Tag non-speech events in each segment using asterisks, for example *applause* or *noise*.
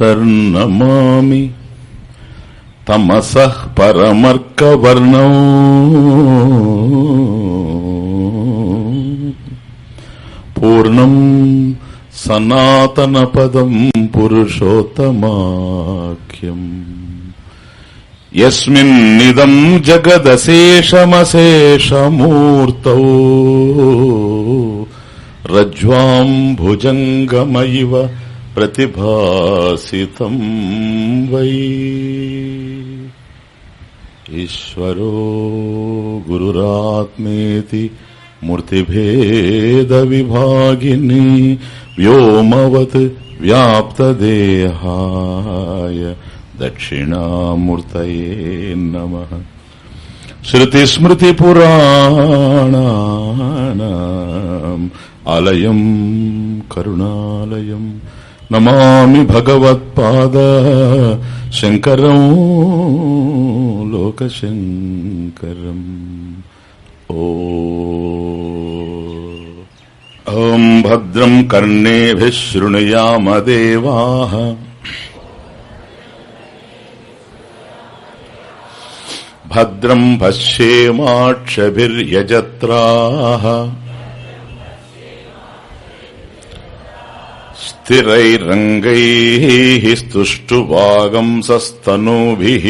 మాతర్నమామి తమస పరమర్కవర్ణం. పూర్ణం సనాతనపదం పురుషోత్తమాఖ్యం. యస్మిన్నిదం జగదశేషమశేషమూర్త. రజ్వాం భుజంగమైవ ప్రతిభాసితం వై. ఈశ్వరో గురురాత్మేతి మూర్తిభేద విభాగిని వ్యోమవత్ వ్యాప్తదేహాయ దక్షిణామూర్తయే నమ. శ్రుతిస్మృతిపురాణానాం ఆలయం కరుణాలయం నమామి భగవత్పాద శంకరం లోకశంకరం. ఓం భద్రం కర్ణేభిः శృణుయామ భద్రం పశ్యేమాక్షభిర్యజత్రాः. స్థిరైరంగైः స్తుష్టువాగంసస్తనూभिः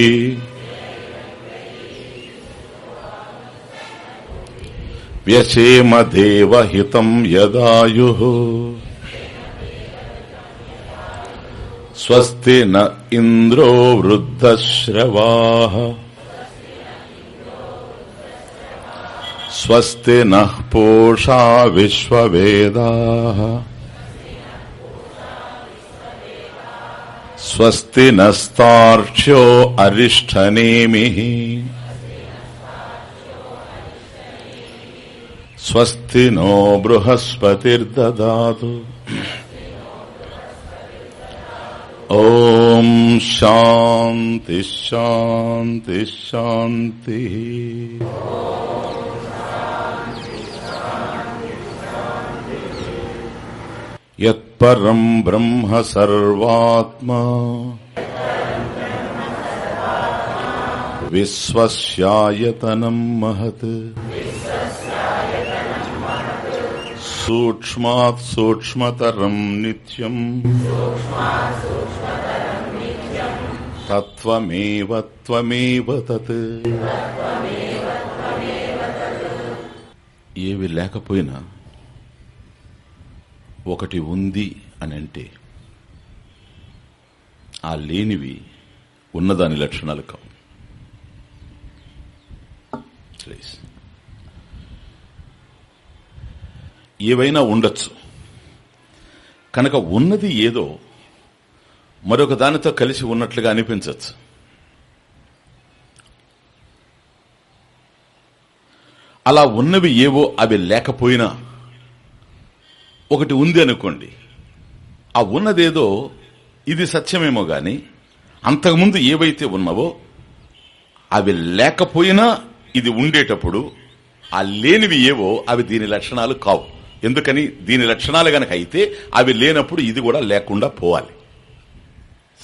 వ్యసేమ దేవహితం యదాయు స్వస్తి న ఇంద్రో వృద్ధశ్రవా స్వస్తి నః పూషా स्वस्ति नस्तार्क्ष्यो अरिष्ठनेमि। स्वस्ति नो बृहस्पतिर्ददातु। ॐ शान्तिः शान्तिः शान्तिः। శాంతి యత్పరం బ్రహ్మ సర్వాత్మా. విశ్వస్యాయతనం మహత్. సూక్ష్మాత్ సూక్ష్మతరం నిత్యం. తత్వమేవ త్వమేవ తత్. ఏవి లేకపోయినా ఒకటి ఉంది అని అంటే ఆ లేనివి ఉన్నదాని లక్షణాలు కావు. ఏవైనా ఉండొచ్చు. కనుక ఉన్నది ఏదో మరొక దానితో కలిసి ఉన్నట్లుగా అనిపించవచ్చు అలా ఉన్నవి ఏవో అవి లేకపోయినా ఒకటి ఉంది అనుకోండి. ఆ ఉన్నదేదో ఇది సత్యమేమో గాని అంతకుముందు ఏవైతే ఉన్నావో అవి లేకపోయినా ఇది ఉండేటప్పుడు ఆ లేనివి ఏవో అవి దీని లక్షణాలు కావు. ఎందుకని? దీని లక్షణాలు గనక అయితే అవి లేనప్పుడు ఇది కూడా లేకుండా పోవాలి.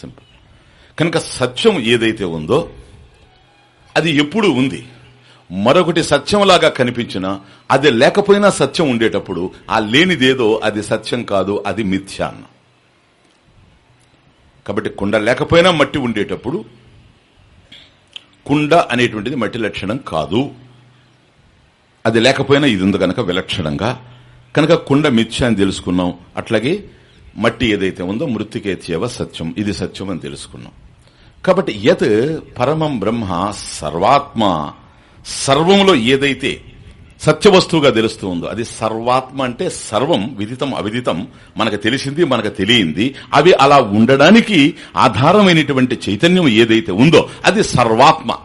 సింపుల్. కనుక సత్యం ఏదైతే ఉందో అది ఎప్పుడు ఉంది. మరొకటి సత్యంలాగా కనిపించినా అది లేకపోయినా సత్యం ఉండేటప్పుడు ఆ లేనిదేదో అది సత్యం కాదు అది మిథ్య అన్న. కాబట్టి కుండ లేకపోయినా మట్టి ఉండేటప్పుడు కుండ అనేటువంటిది మట్టి లక్షణం కాదు. అది లేకపోయినా ఇది ఉంది కనుక విలక్షణంగా. కనుక కుండ మిథ్య అని తెలుసుకున్నాం. అట్లాగే మట్టి ఏదైతే ఉందో మృతికేత్యవ సత్యం ఇది సత్యం అని తెలుసుకున్నాం. కాబట్టి యత్ పరమం బ్రహ్మ సర్వాత్మ సర్వంలో ఏదైతే సత్యవస్తువుగా తెలుస్తూ ఉందో అది సర్వాత్మ అంటే సర్వం విదితం అవిదితం మనకు తెలిసింది మనకు తెలియంది అవి అలా ఉండడానికి ఆధారమైనటువంటి చైతన్యం ఏదైతే ఉందో అది సర్వాత్మ.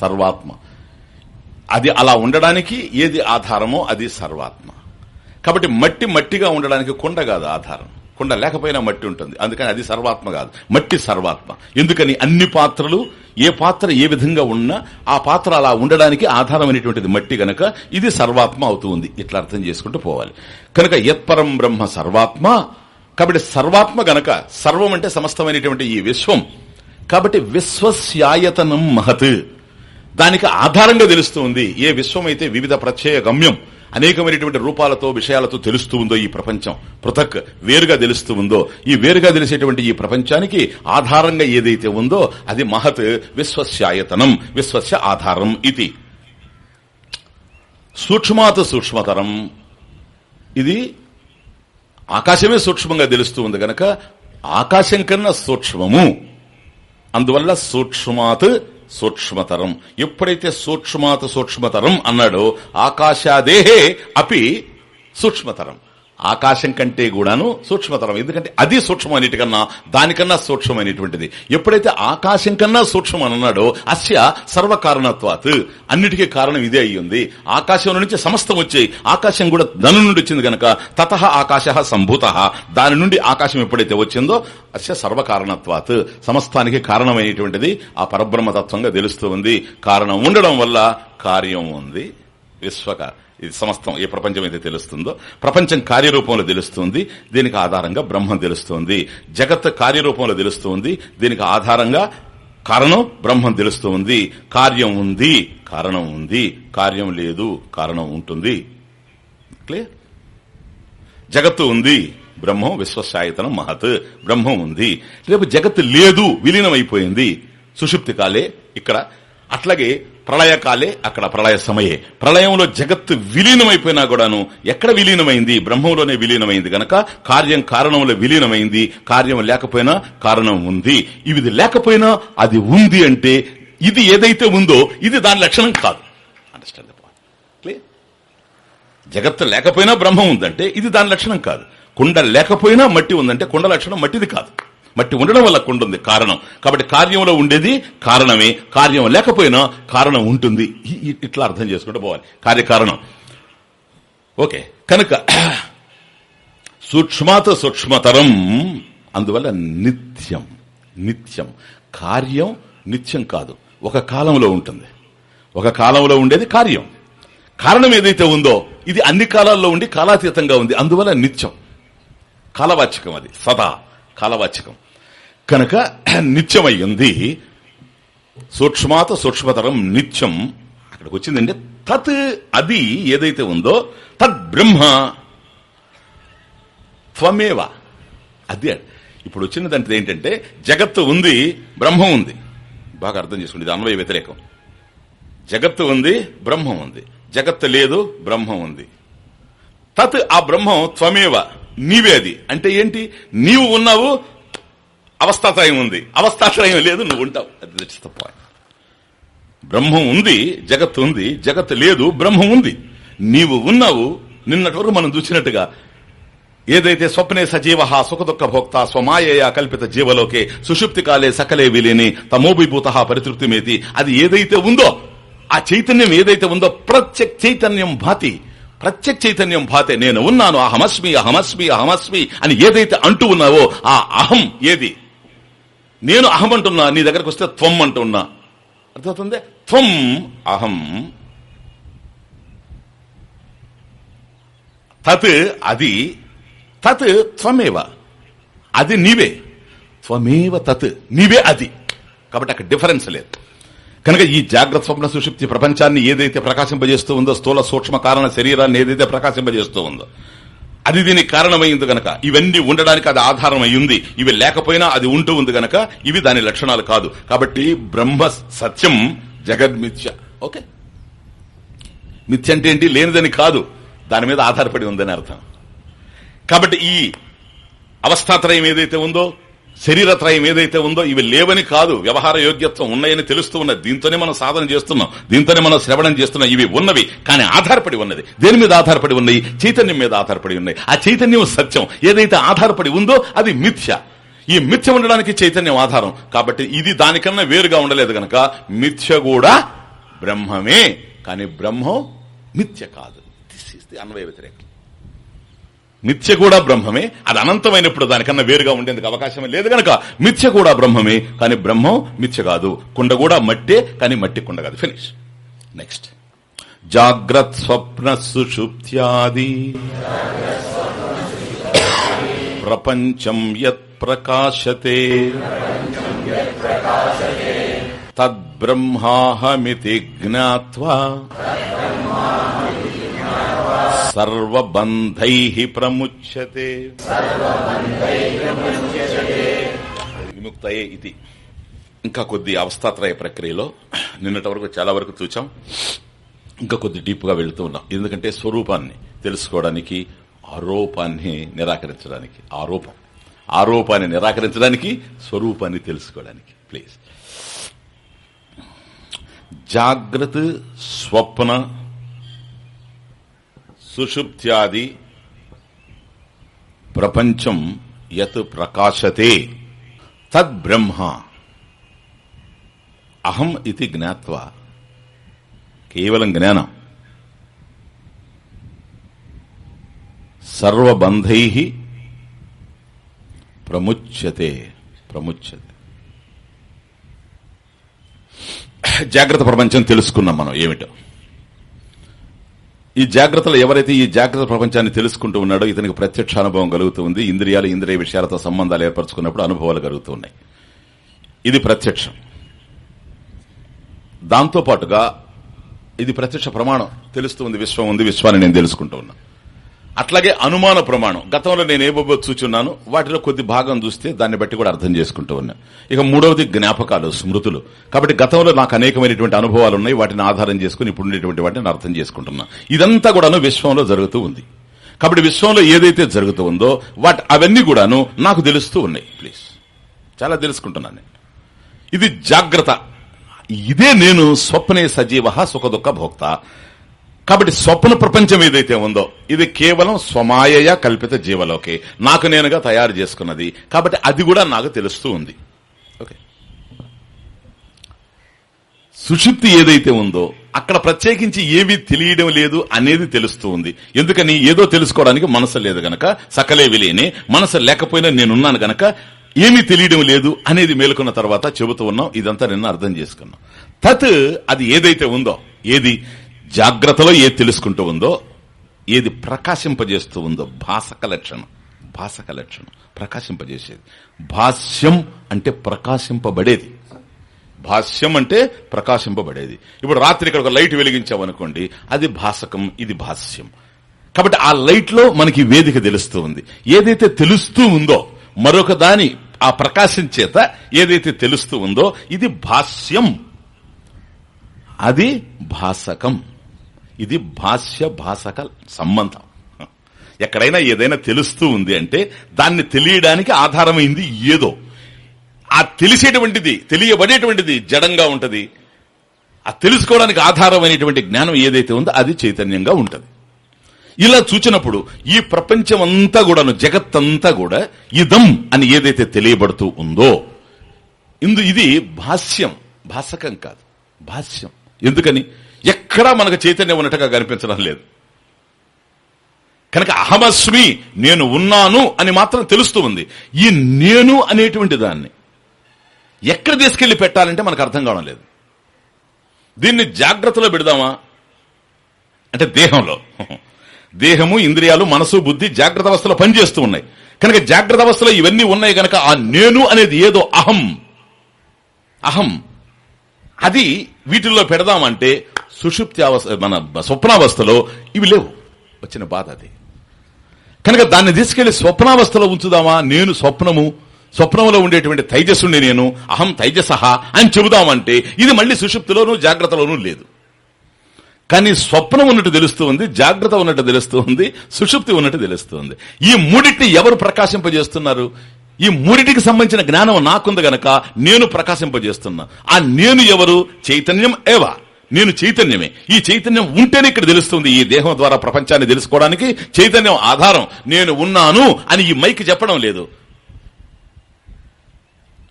సర్వాత్మ. అది అలా ఉండడానికి ఏది ఆధారమో అది సర్వాత్మ. కాబట్టి మట్టి మట్టిగా ఉండడానికి కొండ కాదు ఆధారం. కుండ లేకపోయినా మట్టి ఉంటుంది. అందుకని అది సర్వాత్మ కాదు. మట్టి సర్వాత్మ. ఎందుకని అన్ని పాత్రలు ఏ పాత్ర ఏ విధంగా ఉన్నా ఆ పాత్ర అలా ఉండడానికి ఆధారమైనటువంటిది మట్టి గనక ఇది సర్వాత్మ అవుతుంది ఇట్లా అర్థం చేసుకుంటూ పోవాలి. కనుక యత్పరం బ్రహ్మ సర్వాత్మ. కాబట్టి సర్వాత్మ గనక సర్వం అంటే సమస్తమైనటువంటి ఈ విశ్వం. కాబట్టి విశ్వస్యాయతనం మహత్. దానికి ఆధారంగా తెలుస్తూ ఉంది. ఏ విశ్వమైతే వివిధ ప్రత్యయ గమ్యం అనేకమైనటువంటి రూపాలతో విషయాలతో తెలుస్తూ ఉందో ఈ ప్రపంచం. పృథక్ వేరుగా తెలుస్తూ ఉందో ఈ వేరుగా తెలిసేటువంటి ఈ ప్రపంచానికి ఆధారంగా ఏదైతే ఉందో అది మహత్ విశ్వస్యాయతనం విశ్వస్య ఆధారం ఇది. సూక్ష్మాత్ సూక్ష్మతరం. ఇది ఆకాశమే సూక్ష్మంగా తెలుస్తూ ఉంది గనక ఆకాశం కన్నా సూక్ష్మము. అందువల్ల సూక్ష్మాత్ సూక్ష్మతరం. ఎప్పుడైతే సూక్ష్మాత సూక్ష్మతరం అన్నాడో ఆకాశాదేహే అపి సూక్ష్మతరం. ఆకాశం కంటే కూడాను సూక్ష్మతరం. ఎందుకంటే అది సూక్ష్మమైనటికన్నా దానికన్నా సూక్ష్మమైనటువంటిది. ఎప్పుడైతే ఆకాశం కన్నా సూక్ష్మం అని అన్నాడో అస్య సర్వకారణత్వాత్. అన్నిటికీ కారణం ఇదే అయ్యింది. ఆకాశం నుంచి సమస్తం వచ్చాయి ఆకాశం కూడా ధను నుండి వచ్చింది గనక తత ఆకాశ సంభూత. దాని నుండి ఆకాశం ఎప్పుడైతే వచ్చిందో అస్య సర్వకారణత్వాత్. సమస్తానికి కారణమైనటువంటిది ఆ పరబ్రహ్మతత్వంగా తెలుస్తూ ఉంది. కారణం ఉండడం వల్ల కార్యం ఉంది. విశ్వక ఇది సమస్తం ఏ ప్రపంచం అయితే తెలుస్తుందో ప్రపంచం కార్యరూపంలో తెలుస్తుంది దీనికి ఆధారంగా బ్రహ్మం తెలుస్తుంది. జగత్ కార్యరూపంలో తెలుస్తుంది దీనికి ఆధారంగా కారణం బ్రహ్మం తెలుస్తూ ఉంది కార్యం ఉంది కారణం ఉంది. కార్యం లేదు కారణం ఉంటుంది. క్లియర్? జగత్తు ఉంది బ్రహ్మం విశ్వసాయతనం మహత్ బ్రహ్మం ఉంది. రేపు జగత్తు లేదు విలీనం అయిపోయింది సుషుప్తి కాలే ఇక్కడ. అట్లాగే ప్రళయకాలే అక్కడ ప్రళయ సమయే. ప్రళయంలో జగత్తు విలీనమైపోయినా కూడాను ఎక్కడ విలీనమైంది? బ్రహ్మంలోనే విలీనమైంది గనక కార్యం కారణంలో విలీనమైంది. కార్యం లేకపోయినా కారణం ఉంది. ఇది లేకపోయినా అది ఉంది అంటే ఇది ఏదైతే ఉందో ఇది దాని లక్షణం కాదు. అండర్స్టాండ్ జగత్తు లేకపోయినా బ్రహ్మం ఉందంటే ఇది దాని లక్షణం కాదు. కుండ లేకపోయినా మట్టి ఉందంటే కుండ లక్షణం మట్టిది కాదు. మట్టి ఉండడం వల్ల కుండ ఉంది కారణం. కాబట్టి కార్యంలో ఉండేది కారణమే. కార్యం లేకపోయినా కారణం ఉంటుంది. ఇట్లా అర్థం చేసుకుంటూ పోవాలి. కార్యకారణం. ఓకే. కనుక సూక్ష్మాత సూక్ష్మతరం అందువల్ల నిత్యం నిత్యం. కార్యం నిత్యం కాదు. ఒక కాలంలో ఉంటుంది. ఒక కాలంలో ఉండేది కార్యం. కారణం ఏదైతే ఉందో ఇది అన్ని కాలాల్లో ఉండి కాలాతీతంగా ఉంది. అందువల్ల నిత్యం. కాలవాచకం అది. సదా కాలవాచకం. కనుక *clears throat* నిత్యమయ్యింది. సూక్ష్మాత సూక్ష్మతరం నిత్యం. అక్కడికి వచ్చిందంటే తత్ అది ఏదైతే ఉందో తద్ బ్రహ్మ. త్వమేవ. అది ఇప్పుడు వచ్చినదంటే ఏంటంటే జగత్తు ఉంది బ్రహ్మం ఉంది. బాగా అర్థం చేసుకోండి ఇది అన్వయ వ్యతిరేకం. జగత్తు ఉంది బ్రహ్మం ఉంది. జగత్తు లేదు బ్రహ్మం ఉంది. తత్ ఆ బ్రహ్మం త్వమేవ. నీవే అది. అంటే ఏంటి? నీవు ఉన్నావు అవస్థాత్రయం ఉంది. అవస్థాత్రయం లేదు నువ్వు ఉంటావు. బ్రహ్మం ఉంది జగత్తు ఉంది జగత్తు లేదు బ్రహ్మం ఉంది. నీవు ఉన్నావు నిన్నటి వరకు మనం చూసినట్టుగా. ఏదైతే స్వప్నే సజీవ సుఖ దుఃఖ భోక్త స్వమాయయ కల్పిత జీవలోకే సుషుప్తి కాలే సకలే విలీని తమోభిభూత పరితృప్తిమేతి. అది ఏదైతే ఉందో ఆ చైతన్యం ఏదైతే ఉందో ప్రత్యక్ చైతన్యం భాతి. ప్రత్యక్ చైతన్యం భాతే. నేను ఉన్నాను అహమస్మి అహమస్మి అహమస్మి అని ఏదైతే అంటూ ఉన్నావో ఆ అహం ఏది? నేను అహం అంటున్నా నీ దగ్గరకు వస్తే త్వం అంటున్నా. అర్థమవుతుంది? త్వం అహం. తత్ అది తత్ త్వమేవ. అది నీవే. త్వమేవ తత్. నీవే అది. కాబట్టి అక్కడ డిఫరెన్స్ లేదు. కనుక ఈ జాగ్రత్త స్వప్న సుషుప్తి ప్రపంచాన్ని ఏదైతే ప్రకాశింపజేస్తూ ఉందో స్థూల సూక్ష్మ కారణ శరీరాన్ని ఏదైతే ప్రకాశింపజేస్తూ ఉందో అది దీనికి కారణమైంది గనక. ఇవన్నీ ఉండడానికి అది ఆధారం అయ్యింది ఇవి లేకపోయినా అది ఉంటూ ఉంది గనక ఇవి దాని లక్షణాలు కాదు. కాబట్టి బ్రహ్మ సత్యం జగద్మిథ్య. ఓకే. మిథ్య అంటే ఏంటి? లేనిదని కాదు. దాని మీద ఆధారపడి ఉందని అర్థం. కాబట్టి ఈ అవస్థాత్రయం ఏదైతే ఉందో శరీరత్రయం ఏదైతే ఉందో ఇవి లేవని కాదు వ్యవహార యోగ్యత్వం ఉన్నాయని తెలుస్తూ ఉన్నది దీంతోనే మనం సాధన చేస్తున్నాం. దీంతోనే మనం శ్రవణం చేస్తున్నాం. ఇవి ఉన్నవి కానీ ఆధారపడి ఉన్నది. దేని మీద ఆధారపడి ఉన్నాయి? చైతన్యం మీద ఆధారపడి ఉన్నాయి. ఆ చైతన్యం సత్యం. ఏదైతే ఆధారపడి ఉందో అది మిథ్య. ఈ మిథ్య ఉండడానికి చైతన్యం ఆధారం. కాబట్టి ఇది దానికన్నా వేరుగా ఉండలేదు గనక మిథ్య కూడా బ్రహ్మమే. కానీ బ్రహ్మం మిథ్య కాదు. దిస్ ఈస్ ది అన్వయ వ్యతిరేకం. మిథ్య కూడా బ్రహ్మమే అది అనంతమైనప్పుడు దానికన్నా వేరుగా ఉండేందుకు అవకాశమే లేదు గనక మిథ్య కూడా బ్రహ్మమే కానీ బ్రహ్మం మిథ్య కాదు. కుండ కూడా మట్టే కానీ మట్టి కుండ కాదు. ఫినిష్ నెక్స్ట్ జాగ్రత్ స్వప్న సుషుప్త్యాది. ప్రపంచం యత్ ప్రకాశతే. తద్బ్రహ్మాహమితి జ్ఞావా సర్వబంధై ప్రముచ్యతే. విముక్తయే ఇది. ఇంకా కొద్ది అవస్థాత్రయ ప్రక్రియలో నిన్నటి వరకు చాలా వరకు చూచాం. ఇంకా కొద్ది డీప్గా వెళుతూ ఉన్నాం. ఎందుకంటే స్వరూపాన్ని తెలుసుకోవడానికి ఆరోపాన్ని నిరాకరించడానికి ఆరోపం. ఆరోపాన్ని నిరాకరించడానికి స్వరూపాన్ని తెలుసుకోవడానికి. ప్లీజ్. జాగ్రత్త స్వప్న సుషుప్త్యాది ప్రపంచం యత్ ప్రకాశతే తద్బ్రహ్మ అహం ఇది జ్ఞాత్వా. కేవలం జ్ఞానం. సర్వబంధై ప్రముచ్యతే ప్రముచ్యతే. జాగ్రత్త ప్రపంచం తెలుసుకున్నాం మనం ఏమిటో. ఈ జాగ్రత్తలు ఎవరైతే ఈ జాగ్రత్త ప్రపంచాన్ని తెలుసుకుంటూ ఉన్నాడో ఇతనికి ప్రత్యక్ష అనుభవం కలుగుతుంది ఇంద్రియాలు ఇంద్రియ విషయాలతో సంబంధాలు ఏర్పరచుకున్నప్పుడు అనుభవాలు కలుగుతున్నాయి ఇది ప్రత్యక్షం. దాంతో పాటుగా ఇది ప్రత్యక్ష ప్రమాణం. తెలుస్తుంది విశ్వం ఉంది విశ్వాన్ని నేను తెలుసుకుంటూ ఉన్నా. అట్లాగే అనుమాన ప్రమాణం. గతంలో నేను ఏ చూచున్నాను వాటిలో కొద్ది భాగం చూస్తే దాన్ని బట్టి కూడా అర్థం చేసుకుంటూ ఉన్నా. ఇక మూడవది జ్ఞాపకాలు స్మృతులు. కాబట్టి గతంలో నాకు అనేకమైనటువంటి అనుభవాలు ఉన్నాయి. వాటిని ఆధారం చేసుకుని ఇప్పుడు ఉండేటువంటి వాటిని అర్థం చేసుకుంటున్నా. ఇదంతా కూడాను విశ్వంలో జరుగుతూ ఉంది. కాబట్టి విశ్వంలో ఏదైతే జరుగుతూ ఉందో వాటి అవన్నీ కూడాను నాకు తెలుస్తూ ఉన్నాయి. ప్లీజ్. చాలా తెలుసుకుంటున్నాను ఇది జాగ్రత్త. ఇదే నేను స్వప్నే సజీవ సుఖదుఖ భోక్త. కాబట్టి స్వప్న ప్రపంచం ఏదైతే ఉందో ఇది కేవలం స్వమాయ కల్పిత జీవలోకే. నాకు నేనుగా తయారు చేసుకున్నది. కాబట్టి అది కూడా నాకు తెలుస్తూ ఉంది. ఓకే. సుషుప్తి ఏదైతే ఉందో అక్కడ ప్రత్యేకించి ఏవి తెలియడం లేదు అనేది తెలుస్తూ ఉంది. ఎందుకని? ఏదో తెలుసుకోవడానికి మనసు లేదు గనక సకలేవి లేని మనసు లేకపోయినా నేనున్నాను గనక ఏమీ తెలియడం లేదు అనేది మేలుకున్న తర్వాత చెబుతూ ఉన్నాం. ఇదంతా నిన్న అర్థం చేసుకున్నాం. తత్ అది ఏదైతే ఉందో ఏది? జాగ్రత్తలో ఏది తెలుసుకుంటూ ఉందో ఏది ప్రకాశింపజేస్తూ ఉందో భాసక లక్షణం భాసక లక్షణం ప్రకాశింపజేసేది. భాష్యం అంటే ప్రకాశింపబడేది. భాష్యం అంటే ప్రకాశింపబడేది. ఇప్పుడు రాత్రి ఇక్కడ ఒక లైట్ వెలిగించామనుకోండి అది భాసకం ఇది భాష్యం. కాబట్టి ఆ లైట్లో మనకి వేదిక తెలుస్తూ ఉంది. ఏదైతే తెలుస్తూ ఉందో మరొక దాని ఆ ప్రకాశం చేత ఏదైతే తెలుస్తూ ఉందో ఇది భాష్యం. అది భాసకం. ఇది భాష్య భాషక సంబంధం. ఎక్కడైనా ఏదైనా తెలుస్తూ ఉంది అంటే దాన్ని తెలియడానికి ఆధారమైంది ఏదో. ఆ తెలిసేటువంటిది తెలియబడేటువంటిది జడంగా ఉంటది. ఆ తెలుసుకోవడానికి ఆధారమైనటువంటి జ్ఞానం ఏదైతే ఉందో అది చైతన్యంగా ఉంటది. ఇలా చూచినప్పుడు ఈ ప్రపంచం అంతా కూడాను జగత్తంతా కూడా ఇదం అని ఏదైతే తెలియబడుతూ ఉందో ఇందు ఇది భాష్యం భాషకం కాదు భాష్యం. ఎందుకని? ఎక్కడా మనకు చైతన్యం ఉన్నట్టుగా కనిపించడం లేదు. కనుక అహమస్మి నేను ఉన్నాను అని మాత్రం తెలుస్తూ ఉంది. ఈ నేను అనేటువంటి దాన్ని ఎక్కడ తీసుకెళ్ళి పెట్టాలంటే మనకు అర్థం కావడం లేదు. దీన్ని జాగ్రత్తలో పెడదామా? అంటే దేహంలో. దేహము ఇంద్రియాలు మనసు బుద్ధి జాగ్రత్త అవస్థలో పనిచేస్తూ ఉన్నాయి. కనుక జాగ్రత్త అవస్థలో ఇవన్నీ ఉన్నాయి కనుక ఆ నేను అనేది ఏదో అహం. అహం. అది వీటిల్లో పెడదామంటే సుషుప్తి అవస్థ మన స్వప్నావస్థలో ఇవి లేవు. వచ్చిన బాధ అది. కనుక దాన్ని తీసుకెళ్ళి స్వప్నావస్థలో ఉంచుదామా? నేను స్వప్నము స్వప్నంలో ఉండేటువంటి తైజస్సుని నేను అహం తైజసహ అని చెబుదామంటే ఇది మళ్ళీ సుషుప్తిలోనూ జాగ్రత్తలోనూ లేదు. కానీ స్వప్నం ఉన్నట్టు తెలుస్తూ ఉంది జాగ్రత్త ఉన్నట్టు తెలుస్తూ ఉంది సుషుప్తి ఉన్నట్టు తెలుస్తుంది ఈ మూడింటిని ఎవరు ప్రకాశింపజేస్తున్నారు? ఈ మూడింటికి సంబంధించిన జ్ఞానం నాకుంది గనక నేను ప్రకాశింపజేస్తున్నా. ఆ నేను ఎవరు? చైతన్యం ఏవా? నేను చైతన్యమే. ఈ చైతన్యం ఉంటేనే ఇక్కడ తెలుస్తుంది ఈ దేహం ద్వారా ప్రపంచాన్ని తెలుసుకోవడానికి చైతన్యం ఆధారం. నేను ఉన్నాను అని ఈ మైకి చెప్పడం లేదు.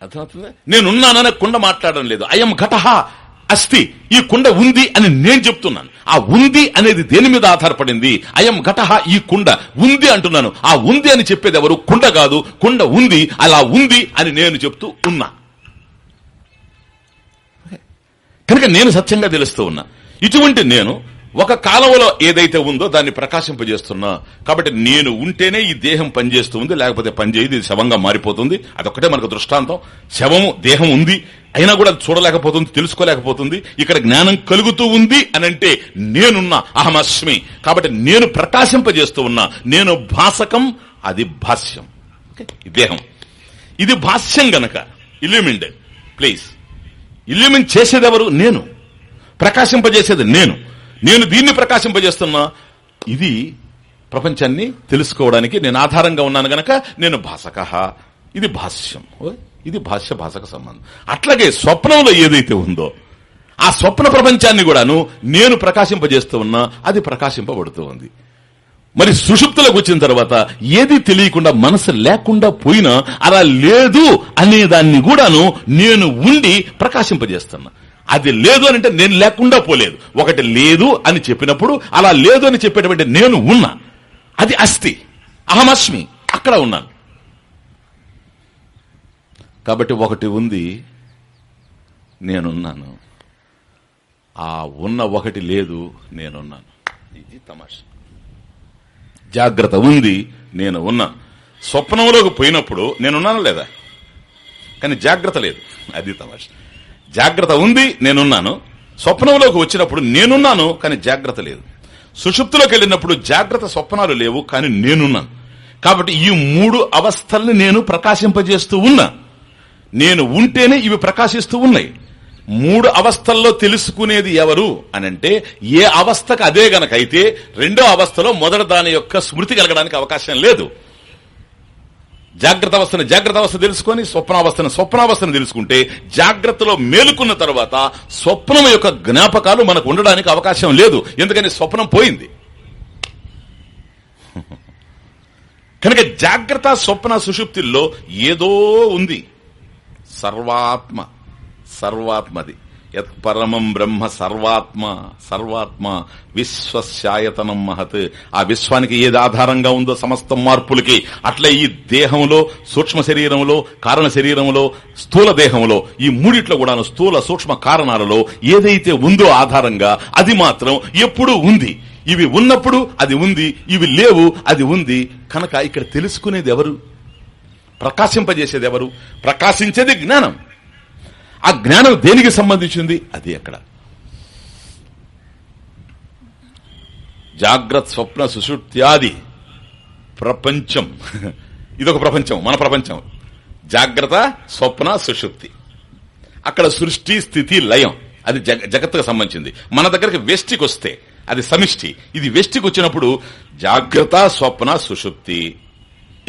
అర్థమవుతుంది? నేనున్నాననే కుండ మాట్లాడడం లేదు. అయం ఘటహ అస్థి ఈ కుండ ఉంది అని నేను చెప్తున్నాను. ఆ ఉంది అనేది దేని మీద ఆధారపడింది? అయం ఘటహ ఈ కుండ ఉంది అంటున్నాను. ఆ ఉంది అని చెప్పేది ఎవరు కుండ కాదు. కుండ ఉంది అలా ఉంది అని నేను చెప్తూ ఉన్నా. కనుక నేను సత్యంగా తెలుస్తూ ఉన్నా. ఇటువంటి నేను ఒక కాలంలో ఏదైతే ఉందో దాన్ని ప్రకాశింపజేస్తున్నా. కాబట్టి నేను ఉంటేనే ఈ దేహం పనిచేస్తూ ఉంది లేకపోతే పనిచేయదు ఇది శవంగా మారిపోతుంది. అదొక్కటే మనకు దృష్టాంతం. శవము దేహం ఉంది. అయినా కూడా అది చూడలేకపోతుంది తెలుసుకోలేకపోతుంది. ఇక్కడ జ్ఞానం కలుగుతూ ఉంది అని అంటే నేనున్నా అహమస్మి. కాబట్టి నేను ప్రకాశింపజేస్తూ ఉన్నా. నేను భాసకం అది భాష్యం. దేహం. ఇది భాష్యం గనక. ఇల్యూమిండ్ ప్లీజ్ ఇల్యూమిన్ చేసేది ఎవరు నేను. ప్రకాశింపజేసేది నేను. నేను దీన్ని ప్రకాశింపజేస్తున్నా. ఇది ప్రపంచాన్ని తెలుసుకోవడానికి నేను ఆధారంగా ఉన్నాను గనక నేను భాషక. ఇది భాష్యం. ఇది భాష్య భాషక సంబంధం. అట్లాగే స్వప్నంలో ఏదైతే ఉందో ఆ స్వప్న ప్రపంచాన్ని కూడాను నేను ప్రకాశింపజేస్తూ ఉన్నా అది ప్రకాశింపబడుతూ ఉంది. మరి సుషుప్తులకు వచ్చిన తర్వాత ఏది తెలియకుండా మనసు లేకుండా పోయినా అలా లేదు అనే దాన్ని కూడాను నేను ఉండి ప్రకాశింపజేస్తున్నా. అది లేదు అని అంటే నేను లేకుండా పోలేదు. ఒకటి లేదు అని చెప్పినప్పుడు అలా లేదు అని చెప్పేటువంటి నేను ఉన్నా. అది అస్థి. అహమస్మి అక్కడ ఉన్నాను. కాబట్టి ఒకటి ఉంది నేనున్నాను. ఆ ఉన్న ఒకటి లేదు నేనున్నాను. ఇది తమాష. జాగ్రత్త ఉంది నేను ఉన్నాను స్వప్నంలోకి పోయినప్పుడు నేనున్నాను లేదా? కానీ జాగ్రత్త లేదు. అది తమాష. జాగ్రత్త ఉంది నేనున్నాను. స్వప్నంలోకి వచ్చినప్పుడు నేనున్నాను కానీ జాగ్రత్త లేదు. సుషుప్తిలోకి వెళ్ళినప్పుడు జాగ్రత్త స్వప్నాలు లేవు కానీ నేనున్నాను. కాబట్టి ఈ మూడు అవస్థల్ని నేను ప్రకాశింపజేస్తూ ఉన్నా. నేను ఉంటేనే ఇవి ప్రకాశిస్తూ ఉన్నాయి. మూడు అవస్థల్లో తెలుసుకునేది ఎవరు అనంటే ఏ అవస్థకు అదే గనకైతే రెండో అవస్థలో మొదటి దాని యొక్క స్మృతి కలగడానికి అవకాశం లేదు. జాగ్రత్త అవస్థను జాగ్రత్త అవస్థ తెలుసుకొని స్వప్నావస్థను స్వప్నావస్థను తెలుసుకుంటే జాగ్రత్తలో మేలుకున్న తర్వాత స్వప్నం యొక్క జ్ఞాపకాలు మనకు ఉండడానికి అవకాశం లేదు. ఎందుకని? స్వప్నం పోయింది. కనుక జాగ్రత్త స్వప్న సుషుప్తిల్లో ఏదో ఉంది. సర్వాత్మ. సర్వాత్మది. యత్ పరమం బ్రహ్మ సర్వాత్మ సర్వాత్మ విశ్వశాయతనం మహత్. ఆ విశ్వానికి ఏది ఆధారంగా ఉందో సమస్త మార్పులకి అట్లే ఈ దేహంలో సూక్ష్మ శరీరంలో కారణ శరీరంలో స్థూల దేహంలో ఈ మూడిట్లో కూడా స్థూల సూక్ష్మ కారణాలలో ఏదైతే ఉందో ఆధారంగా అది మాత్రం ఎప్పుడూ ఉంది. ఇవి ఉన్నప్పుడు అది ఉంది ఇవి లేవు అది ఉంది. కనుక ఇక్కడ తెలుసుకునేది ఎవరు? ప్రకాశింపజేసేది ఎవరు? ప్రకాశించేది జ్ఞానం. ఆ జ్ఞానం దేనికి సంబంధించింది? అది అక్కడ జాగ్రత్త స్వప్న సుశుప్త్యాది ప్రపంచం. ఇదొక ప్రపంచం మన ప్రపంచం. జాగ్రత్త స్వప్న సుషుప్తి అక్కడ సృష్టి స్థితి లయం. అది జగ జగత్తుకు సంబంధించింది. మన దగ్గరికి వేష్టికి వస్తే అది సమిష్టి. ఇది వేష్టికి వచ్చినప్పుడు జాగ్రత్త స్వప్న సుషుప్తి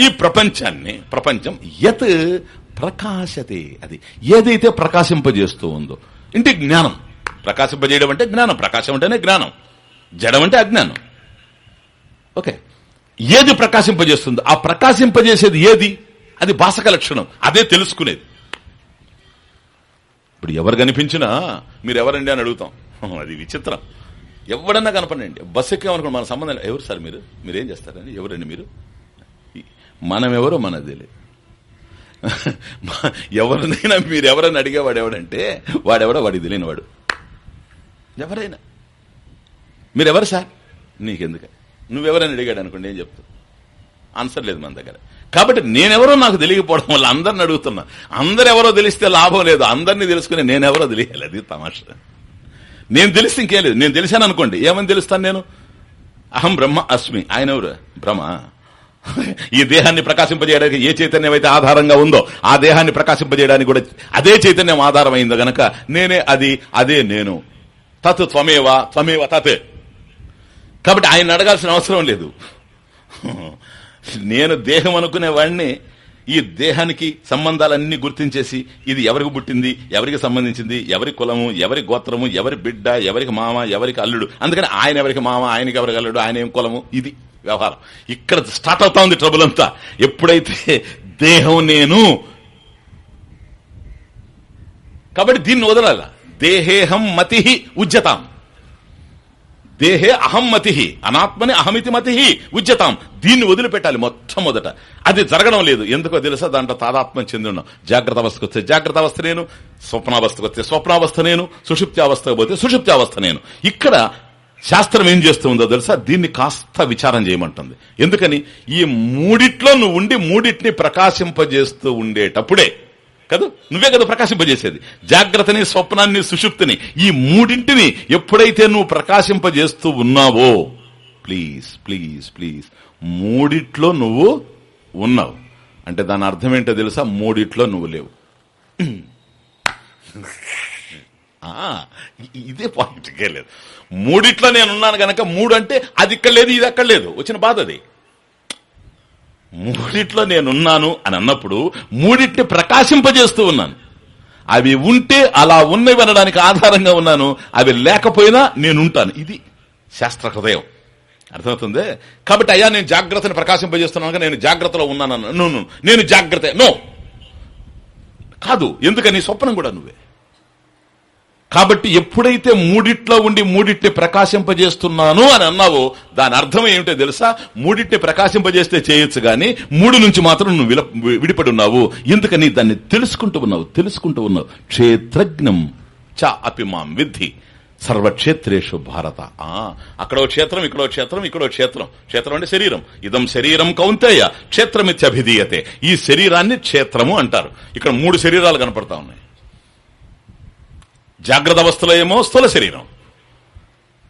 ఈ ప్రపంచాన్ని ప్రపంచం యత్ ప్రకాశతే. అది ఏదైతే ప్రకాశింపజేస్తూ ఉందో ఇంటి జ్ఞానం. ప్రకాశింపజేయడం అంటే జ్ఞానం ప్రకాశం అంటేనే జ్ఞానం. జడం అంటే అజ్ఞానం. ఓకే. ఏది ప్రకాశింపజేస్తుందో ఆ ప్రకాశింపజేసేది ఏది? అది భాషక లక్షణం. అదే తెలుసుకునేది. ఇప్పుడు ఎవరు కనిపించినా మీరు ఎవరండి అని అడుగుతాం. *laughs* అది విచిత్రం. ఎవడన్నా కనపడండి. బస్సు ఎక్కామనుకోండి మన సంబంధం ఎవరు సార్ మీరు? మీరేం చేస్తారని ఎవరండి మీరు? మనమెవరో మనది తెలియదు ఎవరినైనా మీరు ఎవరైనా అడిగేవాడు ఎవడంటే వాడెవడో వాడికి తెలియనివాడు ఎవరైనా. మీరెవరు సార్? నీకెందుకు? నువ్వెవరైనా అడిగాడు అనుకోండి ఏం చెప్తావు? ఆన్సర్ లేదు మన దగ్గర. కాబట్టి నేనెవరో నాకు తెలియకపోవడం వల్ల అందరిని అడుగుతున్నా. అందరెవరో తెలిస్తే లాభం లేదు. అందరినీ తెలుసుకుని నేనెవరో తెలియాలి. అది తమాష. నేను తెలిస్తే ఇంకేం లేదు. నేను తెలిసాను అనుకోండి. ఏమని తెలుస్తాను నేను? అహం బ్రహ్మ అస్మి. ఆయన ఎవరు? బ్రహ్మ. ఈ దేహాన్ని ప్రకాశింపజేయడానికి ఏ చైతన్యం అయితే ఆధారంగా ఉందో ఆ దేహాన్ని ప్రకాశింపజేయడానికి కూడా అదే చైతన్యం ఆధారమైందో గనక నేనే అది అదే నేను. తత్ త్వమేవ త్వమేవ తత్. కాబట్టి ఆయన అడగాల్సిన అవసరం లేదు. నేను దేహం అనుకునే వాడిని ఈ దేహానికి సంబంధాలన్నీ గుర్తించేసి ఇది ఎవరికి పుట్టింది ఎవరికి సంబంధించింది ఎవరి కులము ఎవరి గోత్రము ఎవరి బిడ్డ ఎవరికి మామ ఎవరికి అల్లుడు. అందుకని ఆయన ఎవరికి మామ ఆయనకి ఎవరికి అల్లుడు ఆయన ఏం కులము? ఇది వ్యవహారం. ఇక్కడ స్టార్ట్ అవుతా ఉంది ట్రబుల్ అంతా. ఎప్పుడైతే దేహం నేను కాబట్టి దీన్ని వదలాల. దేహేహం మతి ఉజ్జతాం. దేహే అహం మతి అనాత్మని అహమితి మతి ఉజ్జతాం. దీన్ని వదిలిపెట్టాలి మొట్టమొదట. అది జరగడం లేదు. ఎందుకో తెలుసా? దాంట్లో తాదాత్మ్యం చెంది జాగ్రత్త అవస్థకు వస్తే జాగ్రత్త అవస్థ నేను స్వప్నావస్థకు వస్తే స్వప్నావస్థ నేను సుషుప్తి అవస్థకు పోతే సుషుప్తి అవస్థ నేను. ఇక్కడ శాస్త్రం ఏం చేస్తూ ఉందో తెలుసా? దీన్ని కాస్త విచారం చేయమంటుంది. ఎందుకని? ఈ మూడిట్లో నువ్వు ఉండి మూడిటిని ప్రకాశింపజేస్తూ ఉండేటప్పుడే కదా? నువ్వే కదా ప్రకాశింపజేసేది. జాగ్రత్తని స్వప్నాన్ని సుషుప్తిని ఈ మూడింటిని ఎప్పుడైతే నువ్వు ప్రకాశింపజేస్తూ ఉన్నావో ప్లీజ్ ప్లీజ్ ప్లీజ్ మూడిట్లో నువ్వు ఉన్నావు. అంటే దాని అర్థం ఏంటో తెలుసా? మూడిట్లో నువ్వు లేవు. ఇదే పాయింట్కే లేదు. మూడిట్లో నేను ఉన్నాను గనక మూడు అంటే అది ఇక్కడ లేదు ఇది అక్కడ లేదు. వచ్చిన బాధ అది. మూడిట్లో నేనున్నాను అని అన్నప్పుడు మూడింటిని ప్రకాశింపజేస్తూ ఉన్నాను. అవి ఉంటే అలా ఉన్నవి అనడానికి ఆధారంగా ఉన్నాను. అవి లేకపోయినా నేనుంటాను. ఇది శాస్త్ర హృదయం అర్థమవుతుంది? కాబట్టి అయ్యా నేను జాగ్రత్తని ప్రకాశింపజేస్తున్నాను నేను జాగ్రత్తలో ఉన్నాను నేను జాగ్రత్త నో. కాదు ఎందుకని? స్వప్నం కూడా నువ్వే. కాబట్టి ఎప్పుడైతే మూడిట్లో ఉండి మూడిట్ని ప్రకాశింపజేస్తున్నాను అని అన్నావో దాని అర్థం ఏమిటో తెలుసా? మూడిట్ని ప్రకాశింపజేస్తే చేయొచ్చు గాని మూడు నుంచి మాత్రం నువ్వు విడిపడి ఉన్నావు. ఎందుకని దాన్ని తెలుసుకుంటూ ఉన్నావు తెలుసుకుంటూ ఉన్నావు. క్షేత్రజ్ఞం చ అపిమాం విద్ధి. సర్వక్షేత్రేషు భారత. ఆ అక్కడో క్షేత్రం ఇక్కడో క్షేత్రం ఇక్కడో క్షేత్రం. క్షేత్రం అంటే శరీరం. ఇదం శరీరం కౌంతేయ. క్షేత్రమిత్యభిధీయతే. ఈ శరీరాన్ని క్షేత్రము అంటారు. ఇక్కడ మూడు శరీరాలు కనపడతా ఉన్నాయి. జాగ్రత్త అవస్థలో ఏమో స్థూల శరీరం.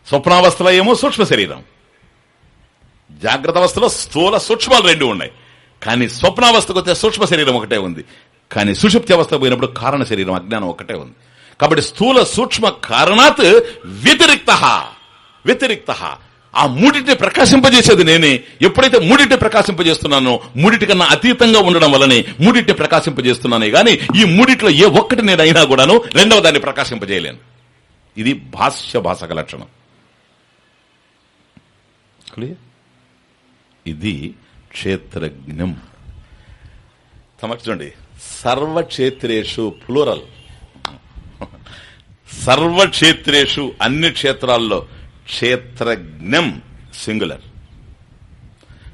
స్వప్నావస్థలో ఏమో సూక్ష్మ శరీరం. జాగ్రత్త అవస్థలో స్థూల సూక్ష్మాలు రెండు ఉన్నాయి. కానీ స్వప్నావస్థకు వస్తే సూక్ష్మ శరీరం ఒకటే ఉంది. కానీ సుషుప్తి అవస్థ పోయినప్పుడు కారణ శరీరం అజ్ఞానం ఒకటే ఉంది. కాబట్టి స్థూల సూక్ష్మ కారణాత్ వ్యతిరిక్త. వ్యతిరిక్త. ఆ మూడింటిని ప్రకాశింపజేసేది నేనే. ఎప్పుడైతే మూడింటిని ప్రకాశింపజేస్తున్నానో మూడింటి కన్నా అతీతంగా ఉండడం వల్లనే మూడింటిని ప్రకాశింపజేస్తున్నానే. గాని ఈ మూడిట్లో ఏ ఒక్కటి నేను అయినా కూడాను రెండవ దాన్ని ప్రకాశింపజేయలేను. ఇది భాష్య భాషక లక్షణం. క్లియర్? ఇది క్షేత్రజ్ఞం. తమకు చూడండి. సర్వక్షేత్రేషు ప్లూరల్. సర్వక్షేత్రేషు అన్ని క్షేత్రాల్లో క్షేత్రజ్ఞం సింగులర్.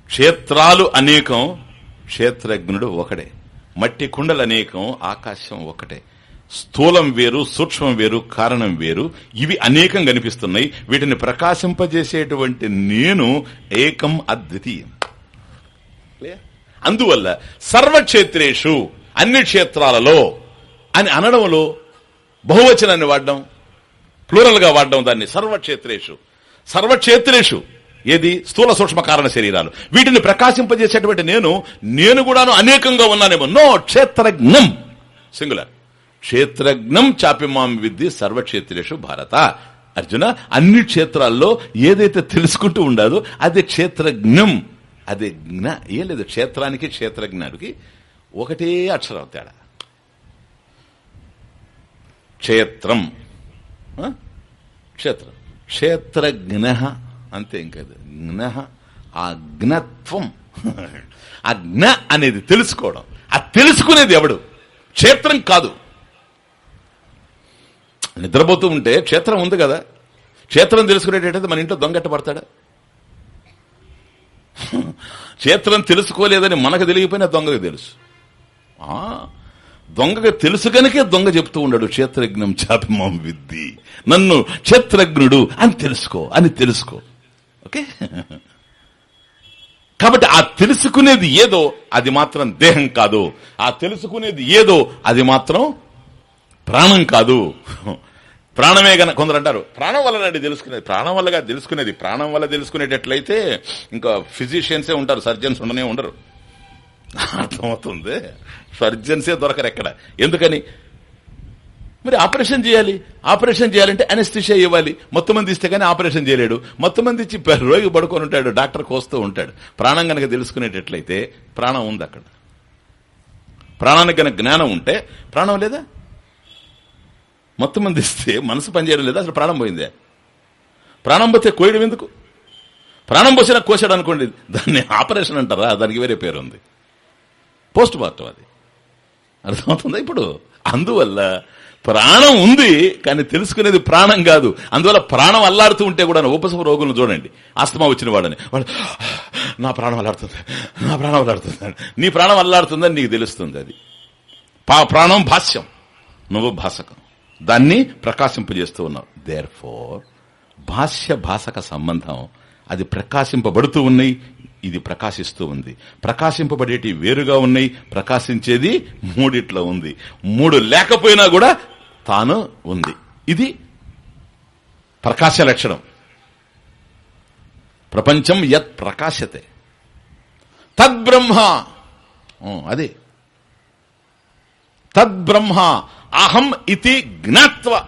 క్షేత్రాలు అనేకం క్షేత్రజ్ఞుడు ఒకడే. మట్టి కుండలు అనేకం ఆకాశం ఒకటే. స్థూలం వేరు సూక్ష్మం వేరు కారణం వేరు. ఇవి అనేకం కనిపిస్తున్నాయి. వీటిని ప్రకాశింపజేసేటువంటి నేను ఏకం అద్వితీయం. అందువల్ల సర్వక్షేత్రేషు అన్ని క్షేత్రాలలో అని అనడంలో బహువచనాన్ని వాడడం ప్లూరల్గా వాడడం దాన్ని సర్వక్షేత్రేషు. సర్వక్షేత్రేషు. ఏది? స్థూల సూక్ష్మ కారణ శరీరాలు. వీటిని ప్రకాశింపజేసేటువంటి నేను నేను కూడాను అనేకంగా ఉన్నానేమో. నో క్షేత్రజ్ఞం. సింగులర్. క్షేత్రజ్ఞం చాపిమాం విద్ది సర్వక్షేత్రేషు భారత. అర్జున అన్ని క్షేత్రాల్లో ఏదైతే తెలుసుకుంటూ ఉండాదో అది క్షేత్రజ్ఞం. అది జ్ఞ ఏం లేదు క్షేత్రానికి క్షేత్రజ్ఞానికి ఒకటే అక్షరం తేడా. క్షేత్రం. క్షేత్రం. క్షేత్రజ్ఞ అంతే ఇంకది జ్ఞ ఆ జ్ఞత్వం ఆ జ్ఞ అనేది తెలుసుకోవడం. ఆ తెలుసుకునేది ఎవడు? క్షేత్రం కాదు. నిద్రపోతూ ఉంటే క్షేత్రం ఉంది కదా. క్షేత్రం తెలుసుకునేటట్టయితే మన ఇంట్లో దొంగట్టబడతాడా క్షేత్రం తెలుసుకోలేదని మనకు తెలియపోయినా దొంగకు తెలుసు. ఆ దొంగగా తెలుసు కనుకే దొంగ చెప్తూ ఉన్నాడు క్షేత్రజ్ఞం చాపిమం విద్ది నన్ను క్షేత్రజ్ఞుడు అని తెలుసుకో అని తెలుసుకో. ఓకే? కాబట్టి ఆ తెలుసుకునేది ఏదో అది మాత్రం దేహం కాదు. ఆ తెలుసుకునేది ఏదో అది మాత్రం ప్రాణం కాదు. ప్రాణమే గన కొందరు అంటారు ప్రాణం వల్ల తెలుసుకునేది ప్రాణం వల్లగా తెలుసుకునేది ప్రాణం వల్ల తెలుసుకునేటట్లయితే ఇంకా ఫిజిషియన్సే ఉంటారు సర్జన్స్ ఉండనే ఉండరు. అర్థమవుతుంది? సర్జన్సే దొరకరు ఎక్కడ? ఎందుకని? మరి ఆపరేషన్ చేయాలి. ఆపరేషన్ చేయాలంటే అనస్థిషియా ఇవ్వాలి. మొత్తం మంది ఇస్తే కానీ ఆపరేషన్ చేయలేడు. మొత్తం మంది ఇచ్చి రోగి పడుకొని ఉంటాడు. డాక్టర్ కోస్తూ ఉంటాడు. ప్రాణం గనక తెలుసుకునేటట్లయితే ప్రాణం ఉంది అక్కడ. ప్రాణానికి గనక జ్ఞానం ఉంటే ప్రాణం లేదా? మొత్తం మంది ఇస్తే మనసు పనిచేయడం లేదా? అసలు ప్రాణం పోయిందే. ప్రాణం పోతే కోయడం ఎందుకు? ప్రాణం పోసినా కోసాడు అనుకోండి. దాన్ని ఆపరేషన్ అంటారా? దానికి వేరే పేరు ఉంది పోస్ట్ మార్టం అది. అర్థమవుతుందా ఇప్పుడు? అందువల్ల ప్రాణం ఉంది కానీ తెలుసుకునేది ప్రాణం కాదు. అందువల్ల ప్రాణం అల్లాడుతూ ఉంటే కూడా ఉపశమ రోగులను చూడండి. ఆస్తమా వచ్చిన వాడని. వాడు నా ప్రాణం అల్లాడుతుంది నా ప్రాణం అల్లాడుతుంది. నీ ప్రాణం అల్లాడుతుందని నీకు తెలుస్తుంది అది. పా- ప్రాణం భాష్యం. నువ్వు భాషకం. దాన్ని ప్రకాశింపజేస్తూ ఉన్నావు. దేర్ ఫోర్ భాష్య భాషక సంబంధం అది ప్రకాశింపబడుతూ ఉన్నాయి ఇది ప్రకాశిస్తూ ఉంది. ప్రకాశింపబడేటి వేరుగా ఉన్నాయి ప్రకాశించేది మూడిట్లో ఉంది. మూడు లేకపోయినా కూడా తాను ఉంది. ఇది ప్రకాశ లక్షణం. ప్రపంచం యత్ ప్రకాశతే. తద్బ్రహ్మ అదే. తద్బ్రహ్మ అహం ఇది జ్ఞాత్వ.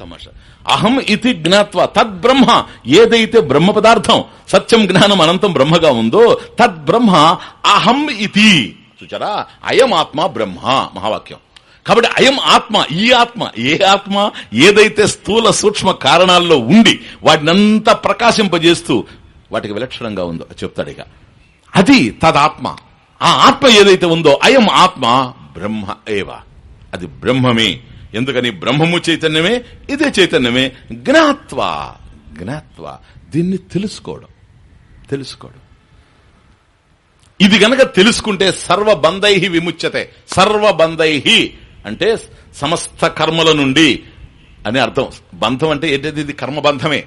తమాషా. అహం ఇది జ్ఞాత్వ తద్బ్రహ్మ ఏదైతే బ్రహ్మ పదార్థం సత్యం జ్ఞానం అనంతం బ్రహ్మగా ఉందో తద్బ్రహ్మ అహం ఇది చూచారా? అయం ఆత్మ బ్రహ్మ మహావాక్యం. కాబట్టి అయం ఆత్మ ఈ ఆత్మ ఏ ఆత్మ ఏదైతే స్థూల సూక్ష్మ కారణాల్లో ఉండి వాటినంతా ప్రకాశింపజేస్తూ వాటికి విలక్షణంగా ఉందో చెప్తాడు ఇక. అది తదాత్మ. ఆ ఆత్మ ఏదైతే ఉందో అయం ఆత్మ బ్రహ్మ ఏవ. అది బ్రహ్మమే. ఎందుకని బ్రహ్మము చైతన్యమే ఇదే చైతన్యమే. జ్ఞాత్వ జ్ఞాత్వ. దీన్ని తెలుసుకోవడం తెలుసుకోవడం. ఇది గనక తెలుసుకుంటే సర్వబంధై విముచ్యతే. సర్వబంధై అంటే సమస్త కర్మల నుండి అని అర్థం. బంధం అంటే ఏంటంటే ఇది కర్మబంధమే.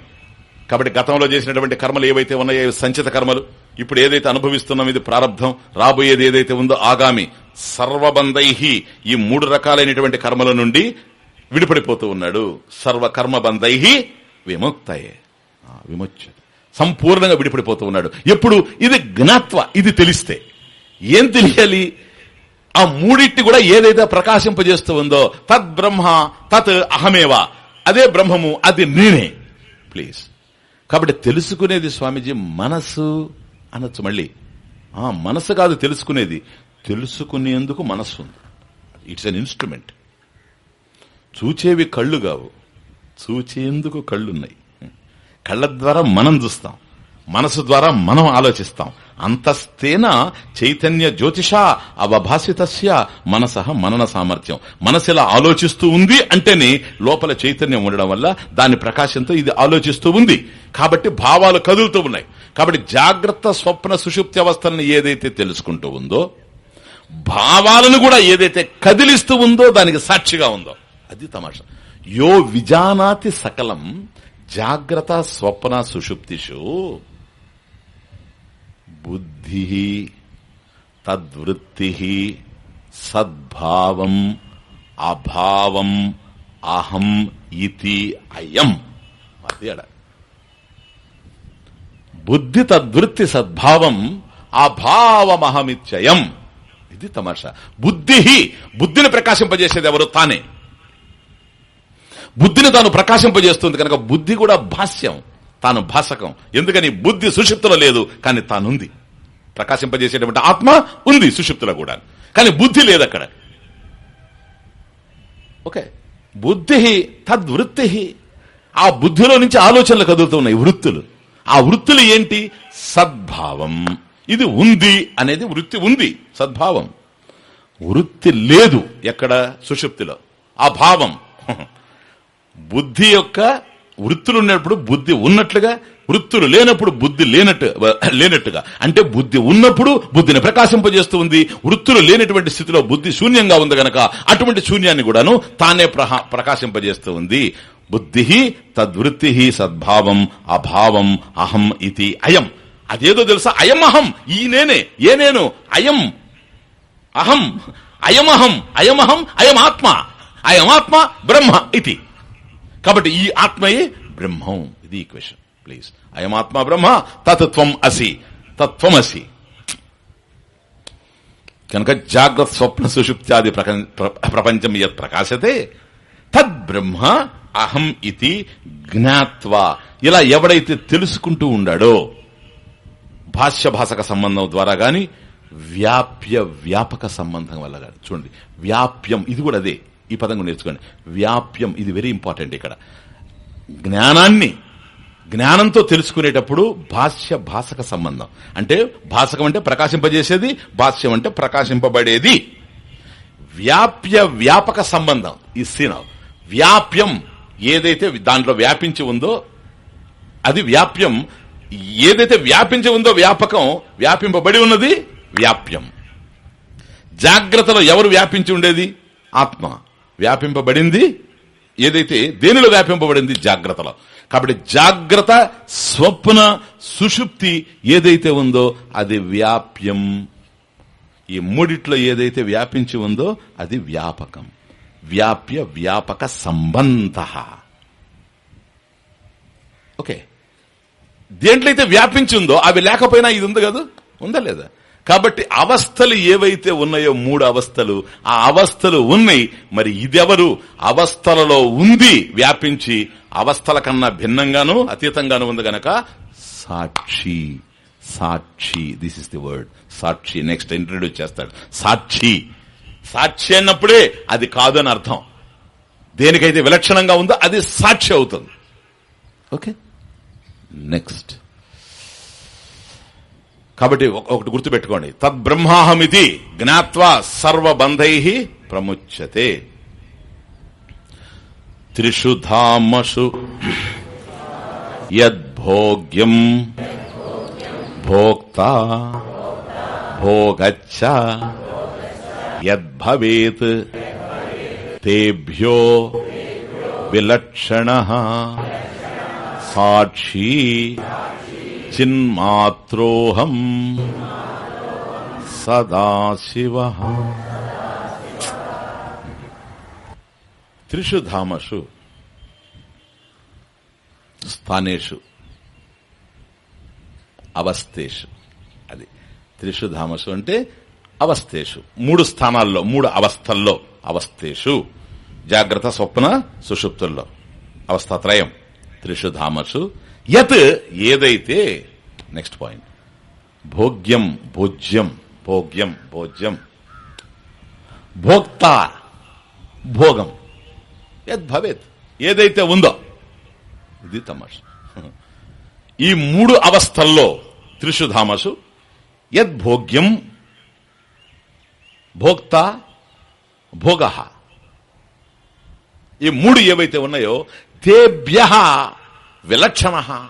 కాబట్టి గతంలో చేసినటువంటి కర్మలు ఏవైతే ఉన్నాయో సంచిత కర్మలు. ఇప్పుడు ఏదైతే అనుభవిస్తున్నాం ఇది ప్రారంధం రాబోయేది ఏదైతే ఉందో ఆగామి. సర్వబంధై ఈ మూడు రకాలైనటువంటి కర్మల నుండి విడిపడిపోతూ ఉన్నాడు. సర్వకర్మబంధై విముక్తయే. విముచ్చ సంపూర్ణంగా విడిపడిపోతూ ఉన్నాడు. ఎప్పుడు? ఇది జ్ఞాత్వ. ఇది తెలిస్తే. ఏం తెలియాలి? ఆ మూడింటి కూడా ఏదైతే ప్రకాశింపజేస్తూ ఉందో తద్ బ్రహ్మ తత్ అహమేవా. అదే బ్రహ్మము అది నేనే. ప్లీజ్. కాబట్టి తెలుసుకునేది స్వామీజీ మనసు అనొచ్చు మళ్ళీ. ఆ మనసు కాదు తెలుసుకునేది. తెలుసుకునేందుకు మనస్సు ఉంది? ఇట్స్ అన్ ఇన్స్ట్రుమెంట్ చూచేవి కళ్ళు కావు. చూచేందుకు కళ్ళున్నాయి. కళ్ళ ద్వారా మనం చూస్తాం. మనసు ద్వారా మనం ఆలోచిస్తాం. అంతస్తేన చైతన్య జ్యోతిష అవభాసితస్య మనస మనన సామర్థ్యం. మనసు ఇలా ఆలోచిస్తూ ఉంది అంటేనే లోపల చైతన్యం ఉండడం వల్ల దాని ప్రకాశంతో ఇది ఆలోచిస్తూ ఉంది. కాబట్టి భావాలు కదులుతూ ఉన్నాయి. కాబట్టి జాగ్రత్త స్వప్న సుషుప్తి అవస్థలను ఏదైతే తెలుసుకుంటూ ఉందో భావాలను కూడా ఏదైతే కదిలిస్తూ ఉందో దానికి సాక్షిగా ఉందో అది తమాషా. యో విజానాతి సకలం జాగ్రత్త స్వప్న సుషుప్తిషు బుద్ధి తద్వృత్తి సద్భావం అభావం అహం ఇది అయం అది బుద్ధి తద్వృత్తి సద్భావం అభావమహమిత్యయం. ఇది తమాషా. బుద్ధి బుద్ధిని ప్రకాశింపజేసేది ఎవరు? తానే. బుద్ధిని తాను ప్రకాశింపజేస్తుంది కనుక బుద్ధి కూడా భాష్యం. తాను భాసకం. ఎందుకని బుద్ధి సుషిప్తులో లేదు కానీ తానుంది. ప్రకాశింపజేసేటువంటి ఆత్మ ఉంది సుషిప్తులో కూడా. కానీ బుద్ధి లేదు అక్కడ. ఓకే. బుద్ధి తద్వృత్తి ఆ బుద్ధిలో నుంచి ఆలోచనలు కదులుతున్నాయి వృత్తులు. ఆ వృత్తులు ఏంటి? సద్భావం. ఇది ఉంది అనేది వృత్తి ఉంది సద్భావం. వృత్తి లేదు ఎక్కడ? సుషుప్తిలో. ఆ భావం. బుద్ధి యొక్క వృత్తులు ఉన్నప్పుడు బుద్ధి ఉన్నట్లుగా వృత్తులు లేనప్పుడు బుద్ధి లేనట్టు లేనట్టుగా. అంటే బుద్ధి ఉన్నప్పుడు బుద్ధిని ప్రకాశింపజేస్తూ ఉంది వృత్తులు లేనటువంటి స్థితిలో బుద్ధి శూన్యంగా ఉంది గనక అటువంటి శూన్యాన్ని కూడాను తానే ప్రకాశింపజేస్తూ ఉంది బుద్ధి తద్వృత్తి సద్భావం అభావం అహం ఇది అయం. అదేదో తెలుసా? అయం అహం ఈ నేనే ఏ నేను? అయం. అహం. అయమహం. అయమహం. అయమాత్మ. అయమాత్మ బ్రహ్మ ఇది కాబట్టి ఈ ఆత్మయే బ్రహ్మం. ఇది ఈక్వేషన్ ప్లీజ్ అయమాత్మ బ్రహ్మ తత్వం అసి. తత్వం అసి. కనుక జాగ్రత్త స్వప్న సుషుప్త్యాది ప్రపంచం యత్ ప్రకాశతే తద్బ్రహ్మ అహం ఇది జ్ఞాత్వ. ఇలా ఎవడైతే తెలుసుకుంటూ ఉండాడో భాష్య భాషక సంబంధం ద్వారా గాని వ్యాప్య వ్యాపక సంబంధం వల్ల కానీ చూడండి వ్యాప్యం ఇది కూడా అదే. ఈ పదంగా నేర్చుకోండి. వ్యాప్యం ఇది వెరీ ఇంపార్టెంట్ ఇక్కడ. జ్ఞానాన్ని జ్ఞానంతో తెలుసుకునేటప్పుడు భాష్య భాషక సంబంధం. అంటే భాషకం అంటే ప్రకాశింపజేసేది భాష్యం అంటే ప్రకాశింపబడేది. వ్యాప్య వ్యాపక సంబంధం ఈ సీన్ వ్యాప్యం ఏదైతే దాంట్లో వ్యాపించి ఉందో అది వ్యాప్యం. ఏదైతే వ్యాపించి ఉందో వ్యాపకం వ్యాపింపబడి ఉన్నది వ్యాప్యం. జాగ్రత్తలో ఎవరు వ్యాపించి ఉండేది? ఆత్మ. వ్యాపింపబడింది. ఏదైతే దేనిలో వ్యాపింపబడింది? జాగ్రత్తలో. కాబట్టి జాగ్రత్త స్వప్న సుషుప్తి ఏదైతే ఉందో అది వ్యాప్యం. ఈ మూడిట్లో ఏదైతే వ్యాపించి ఉందో అది వ్యాపకం. వ్యాప్య వ్యాపక సంబంధ. ఓకే. దేంట్లో అయితే వ్యాపించి ఉందో అవి లేకపోయినా ఇది ఉంది కదా? ఉందా లేదా? కాబట్టి అవస్థలు ఏవైతే ఉన్నాయో మూడు అవస్థలు ఆ అవస్థలు ఉన్నాయి. మరి ఇదెవరు? అవస్థలలో ఉంది వ్యాపించి అవస్థల కన్నా భిన్నంగాను అతీతంగాను ఉంది గనక సాక్షి. సాక్షి దిస్ ఇస్ ది వర్డ్ సాక్షి నెక్స్ట్ ఇంట్రడ్యూస్ చేస్తాడు. సాక్షి. సాక్షి అన్నప్పుడే అది కాదు అని అర్థం. దేనికైతే విలక్షణంగా ఉందో అది సాక్షి అవుతుంది. ఓకే నెక్స్ట్ కాబట్టి ఒకటి గుర్తుపెట్టుకోండి. తద్బ్రహ్మాహమితి జ్ఞాత్వా సర్వబంధై ప్రముచ్యతే. త్రిషు ధామసు యద్భోగ్యం భోక్త భోగచ్చ యద్భవేత్ తేభ్యో విలక్షణ సాక్షి చిన్మాత్రోహం సదాశివ త్రిషుధామసు స్థానేషు అవస్థేషు అది త్రిషుధామసు అంటే అవస్థేషు మూడు స్థానాల్లో మూడు అవస్థల్లో అవస్థేషు జాగ్రత్త స్వప్న సుషుప్తుల్లో అవస్థాత్రయం త్రిషు ధామసు యత్ ఏదైతే నెక్స్ట్ పాయింట్ భోగ్యం భోజ్యం భోగ్యం భోజ్యం. భోక్త భోగం. యద్ భవేత్. ఏదైతే ఉందో ఇది తమస్ ఈ మూడు అవస్థల్లో త్రిషు ధామసు యద్ భోగ్యం భోక్త భోగ. ఈ మూడు ఏవైతే ఉన్నాయో తేభ్య విలక్షణ.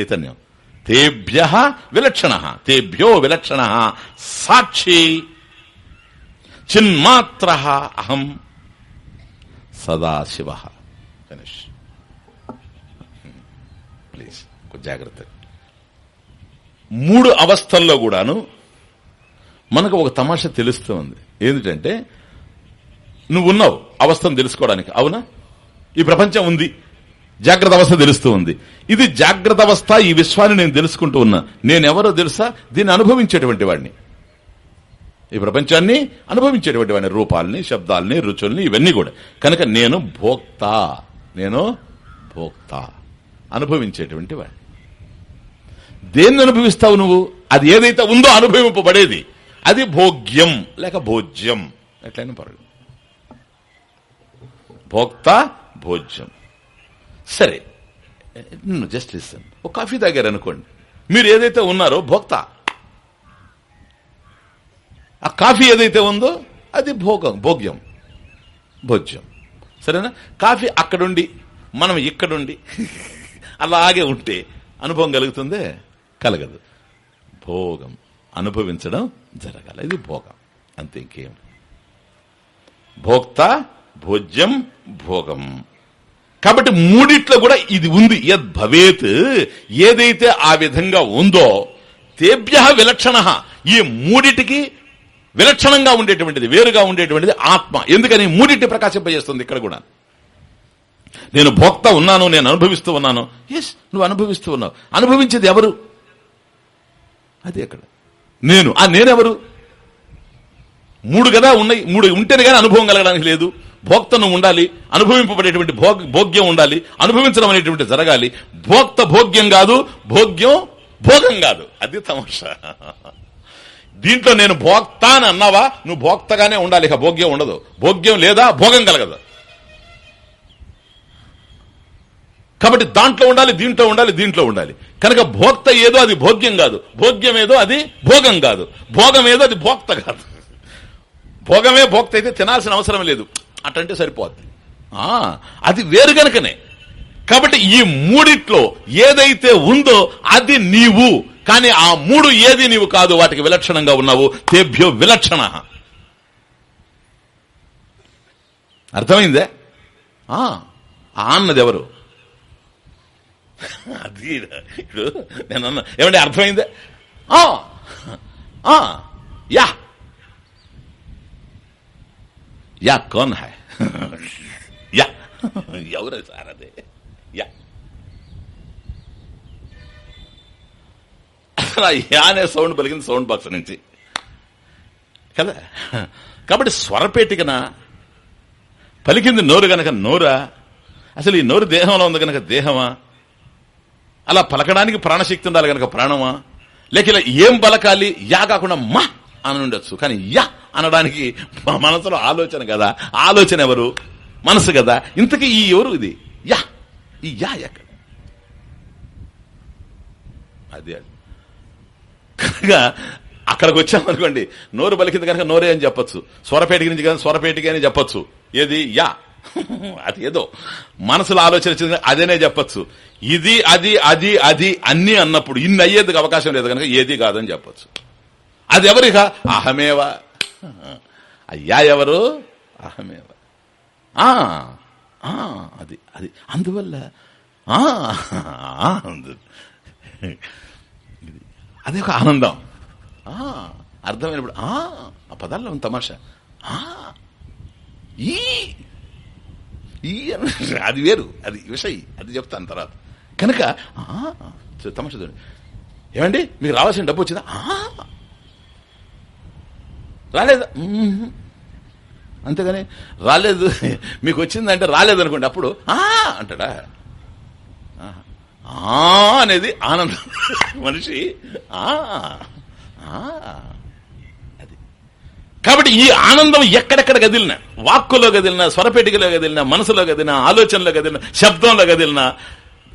చైతన్యం. తేభ్య విలక్షణ. తేభ్యో విలక్షణ. సాక్షి. చిన్మాత్ర అహం. సదాశివ గణేష్ ప్లీజ్ జాగ్రత్త. మూడు అవస్థల్లో కూడాను మనకు ఒక తమాష తెలుస్తూ ఉంది ఏంటంటే నువ్వు ఉన్నావు అవస్థను తెలుసుకోవడానికి. అవునా? ఈ ప్రపంచం ఉంది. జాగ్రత్త అవస్థ తెలుస్తూ ఉంది. ఇది జాగ్రత్త అవస్థ ఈ విశ్వాన్ని నేను తెలుసుకుంటూ ఉన్నా. నేనెవరో తెలుసా? దీన్ని అనుభవించేటువంటి వాడిని. ఈ ప్రపంచాన్ని అనుభవించేటువంటి వాడిని. రూపాలని శబ్దాలని రుచుల్ని ఇవన్నీ కూడా. కనుక నేను భోక్త. నేను భోక్త. అనుభవించేటువంటి వాడిని. దేన్ని అనుభవిస్తావు నువ్వు? అది ఏదైతే ఉందో అనుభవింపబడేది. అది భోగ్యం లేక భోజ్యం. ఎట్లయినా పర్వాలేదు. భోక్త భోజ్యం. సరే జస్ట్ లిసన్ ఒక కాఫీ తాగారు అనుకోండి. మీరు ఏదైతే ఉన్నారో భోక్త. ఆ కాఫీ ఏదైతే ఉందో అది భోగం భోగ్యం భోజ్యం. సరేనా? కాఫీ అక్కడుండి మనం ఇక్కడుండి అలాగే ఉంటే అనుభవం కలుగుతుందే? కలగదు. భోగం అనుభవించడం జరగాలి. ఇది భోగం. అంతే ఇంకేం భోక్త భోజ్యం భోగం. కాబట్టి మూడిట్లో కూడా ఇది ఉంది. యద్ భవేత్ ఏదైతే ఆ విధంగా ఉందో తేభ్య విలక్షణ. ఈ మూడిటికి విలక్షణంగా ఉండేటువంటిది వేరుగా ఉండేటువంటిది ఆత్మ. ఎందుకని? మూడిటి ప్రకాశింపజేస్తుంది ఇక్కడ కూడా. నేను భోక్త ఉన్నాను నేను అనుభవిస్తూ ఉన్నాను. ఎస్ నువ్వు అనుభవిస్తూ ఉన్నావు. అనుభవించేది ఎవరు? అది అక్కడ నేను. ఆ నేనెవరు? మూడు కదా ఉన్నాయి. మూడు ఉంటేనే కానీ అనుభవం కలగడానికి లేదు. భోక్తను ఉండాలి అనుభవింపబడేటువంటి భోగ్యం ఉండాలి అనుభవించడం అనేటువంటి జరగాలి. భోక్త భోగ్యం కాదు భోగ్యం భోగం కాదు. అది తమాషా. దీంట్లో నేను భోక్త అని అన్నావా? నువ్వు భోక్తగానే ఉండాలి ఇక భోగ్యం ఉండదు. భోగ్యం లేదా భోగం కలగదు. కాబట్టి దాంట్లో ఉండాలి దీంట్లో ఉండాలి దీంట్లో ఉండాలి. కనుక భోక్త ఏదో అది భోగ్యం కాదు. భోగ్యం ఏదో అది భోగం కాదు. భోగం ఏదో అది భోక్త కాదు. భోగమే భోక్త అయితే తినాల్సిన అవసరం లేదు. అటంటే సరిపోద్ది. ఆ, అది వేరు గనుకనే. కాబట్టి ఈ మూడిట్లో ఏదైతే ఉందో అది నీవు. కానీ ఆ మూడు ఏది నీవు కాదు వాటికి విలక్షణంగా ఉన్నావు. తేభ్యో విలక్షణ. అర్థమైందే? ఆ అన్నది ఎవరు? అది ఇప్పుడు నేను అన్నా ఏమంటే అర్థమైందే? ఆ, ఆ, యా. యా కోన్ హై యా ఎవరు సార్ అదే యా యా అనే సౌండ్ పలికింది సౌండ్ బాక్స్ నుంచి కదా కాబట్టి స్వరపేటికన పలికింది నోరు గనక నోరా అసలు ఈ నోరు దేహంలో ఉంది గనక దేహమా అలా పలకడానికి ప్రాణశక్తి ఉండాలి గనక ప్రాణమా లేక ఇలా ఏం పలకాలి యా కాకుండా మా అని ఉండొచ్చు కానీ యా అనడానికి మా మనసులో ఆలోచన కదా. ఆలోచన ఎవరు? మనసు కదా. ఇంతకీ ఈ ఎవరు ఇది? యా. ఈ యా ఎక్కడ? అది కనుక అక్కడికి వచ్చామనుకోండి నోరు పలికింది కనుక నోరే అని చెప్పచ్చు. స్వరపేటికి నుంచి కానీ స్వరపేటికి అని చెప్పచ్చు. ఏది? యా. అది ఏదో. మనసులో ఆలోచన వచ్చింది అదేనే చెప్పొచ్చు. ఇది అది అది అది అన్ని అన్నప్పుడు ఇన్ని అయ్యేందుకు అవకాశం లేదు కనుక ఏది కాదని చెప్పచ్చు. అది ఎవరిక? అహమేవా. అయ్యా ఎవరు? అహమేవ. ఆ, ఆ, అది అది. అందువల్ల ఆ, అదే. ఒక ఆనందం. ఆ, అర్థమైనప్పుడు ఆ ఆ పదాల్లో ఉంది తమాషా. ఆ, ఈ ఈ అది వేరు అది విషయ్ అది చెప్తాను తర్వాత. కనుక ఆ, తమాషా చూడండి. ఏమండి? మీకు రావాల్సిన డబ్బు వచ్చిందా? రాలేదు. అంతేగాని రాలేదు. మీకు వచ్చిందంటే రాలేదు అనుకోండి అప్పుడు ఆ అంటాడా? ఆ అనేది ఆనందం. మనిషి ఆ ఆ. అది. కాబట్టి ఈ ఆనందం ఎక్కడెక్కడ గదిలినా వాక్కులో గదిలినా స్వరపేటికలో గదిలినా మనసులో గదిలినా ఆలోచనలో గదిలినా శబ్దంలో గదిలినా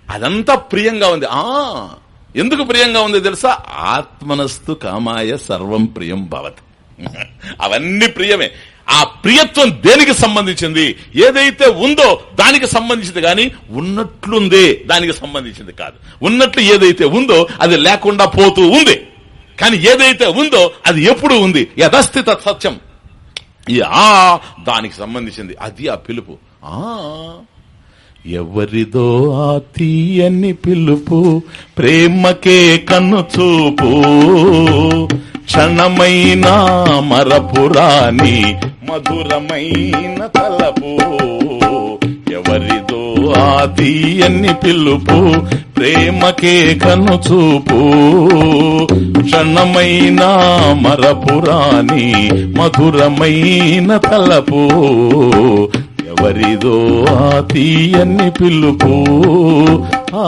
అదంతా ప్రియంగా ఉంది. ఆ ఎందుకు ప్రియంగా ఉంది తెలుసా? ఆత్మనస్తు కామాయ సర్వం ప్రియం భవతి. *laughs* అవన్నీ ప్రియమే. ఆ ప్రియత్వం దేనికి సంబంధించింది? ఏదైతే ఉందో దానికి సంబంధించింది కానీ ఉన్నట్లుందే. దానికి సంబంధించింది కాదు. ఉన్నట్లు ఏదైతే ఉందో అది లేకుండా పోతూ ఉంది. కానీ ఏదైతే ఉందో అది ఎప్పుడు ఉంది? యథస్థిత సత్యం. ఈ ఆ దానికి సంబంధించింది. అది ఆ పిలుపు. ఆ ఎవరిదో ఆ తీయని పిలుపు ప్రేమకే కన్ను చూపు క్షణమైన మరపురాని మధురమైన తలపు. ఆ తీయని పిలుపు ప్రేమకే కను చూపు క్షణమైన మరపురాని మధురమైన తలపు. ఎవరిదో ఆ తీయన్ని పిలుపు. ఆ.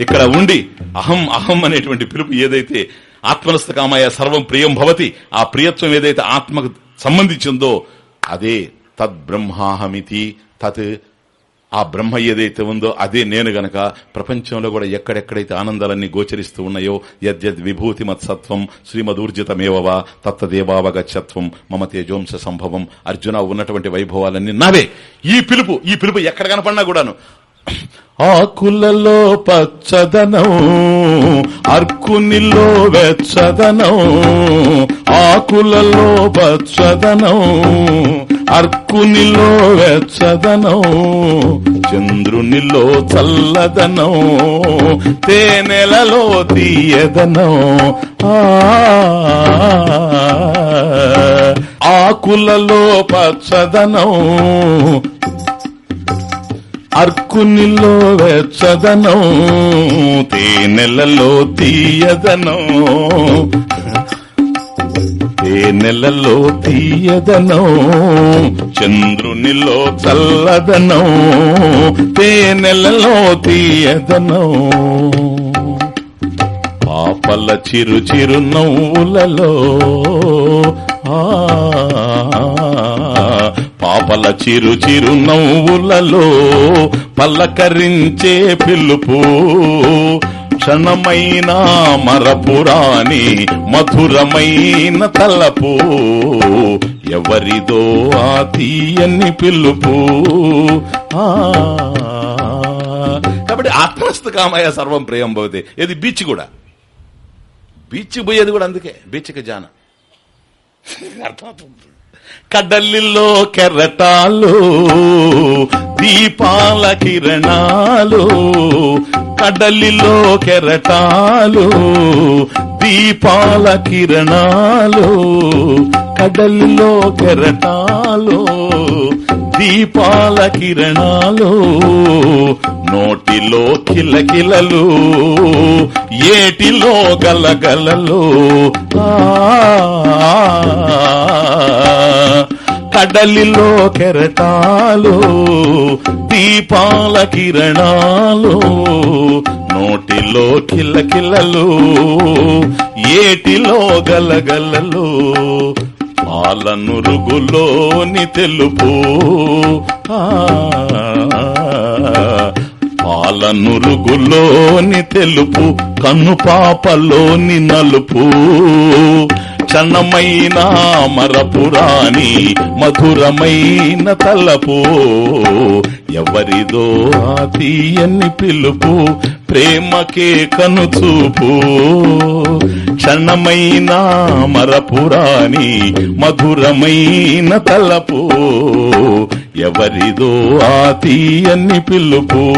ఇక్కడ ఉండి అహం అహం అనేటువంటి పిలుపు ఏదైతే ఆత్మనస్థ కామాయ సర్వం ప్రియం భవతి ఆ ప్రియత్వం ఏదైతే ఆత్మకు సంబంధించిందో అదే తద్బ్రహ్మాహమితి తత్. ఆ బ్రహ్మ ఏదైతే ఉందో అదే నేను గనక ప్రపంచంలో కూడా ఎక్కడెక్కడైతే ఆనందాలన్నీ గోచరిస్తూ ఉన్నాయో యద్యద్ విభూతి మత్సత్వం శ్రీమదూర్జితమేవవా తత్తదేవావగచ్చత్వం మమ తేజోంశ సంభవం అర్జున ఉన్నటువంటి వైభవాలన్నీ నావే. ఈ పిలుపు ఈ పిలుపు ఎక్కడ కనపడినా కూడాను. ఆకులలో పచ్చదనం అర్కునిలో వెచ్చదనం ఆకులలో పచ్చదనం అర్కునిలో వెచ్చదనం చంద్రునిలో చల్లదనం తేనెలలో తీయదనం. ఆకులలో పచ్చదనం అర్కునిలో వెచ్చదనం తేనెలలో తీయదనం. తేనెలలో తీయదనం చంద్రునిలో చల్లదనం తేనెలలో తీయదనం. పాపల చిరు చిరు నవ్వులలో ఆ పాపల చిరు చిరు నవ్వులలో పల్లకరించే పిలుపు క్షణమైన మరపురాని మధురమైన తలపు. ఎవరిదో ఆ తీయని పిలుపు. కాబట్టి ఆత్మస్థ కామయ సర్వం ప్రియం భవతి. ఇది బీచ్ కూడా? బీచ్ పోయేది కూడా అందుకే బీచ్కి జాన. అర్థమవుతుంది కడలిలో కెరటాలు దీపాల కిరణాలు కడలిలో కెరటాలు దీపాల కిరణాలు కడలిలో కెరటాలు దీపాల కిరణాలు నోటిలో కిలకిలలు ఏటిలో గలగలలు. కడలిలో కెరటాలు దీపాల కిరణాలు నోటిలో కిల్లకిల్లలు ఏటిలో గలగలలు పాలనురుగులోని తెలుపు. పాలనురుగులోని తెలుపు కన్ను పాపలోని నలుపు. చన్నమైన మరపురాణి మధురమైన తలపు. ఎవరిదో ఆ తీయని పిలుపు ప్రేమకే కనుచూపు. క్షణమైన మరపురాణి మధురమైన తలపు. ఎవరిదో ఆ తీయని పిలుపు.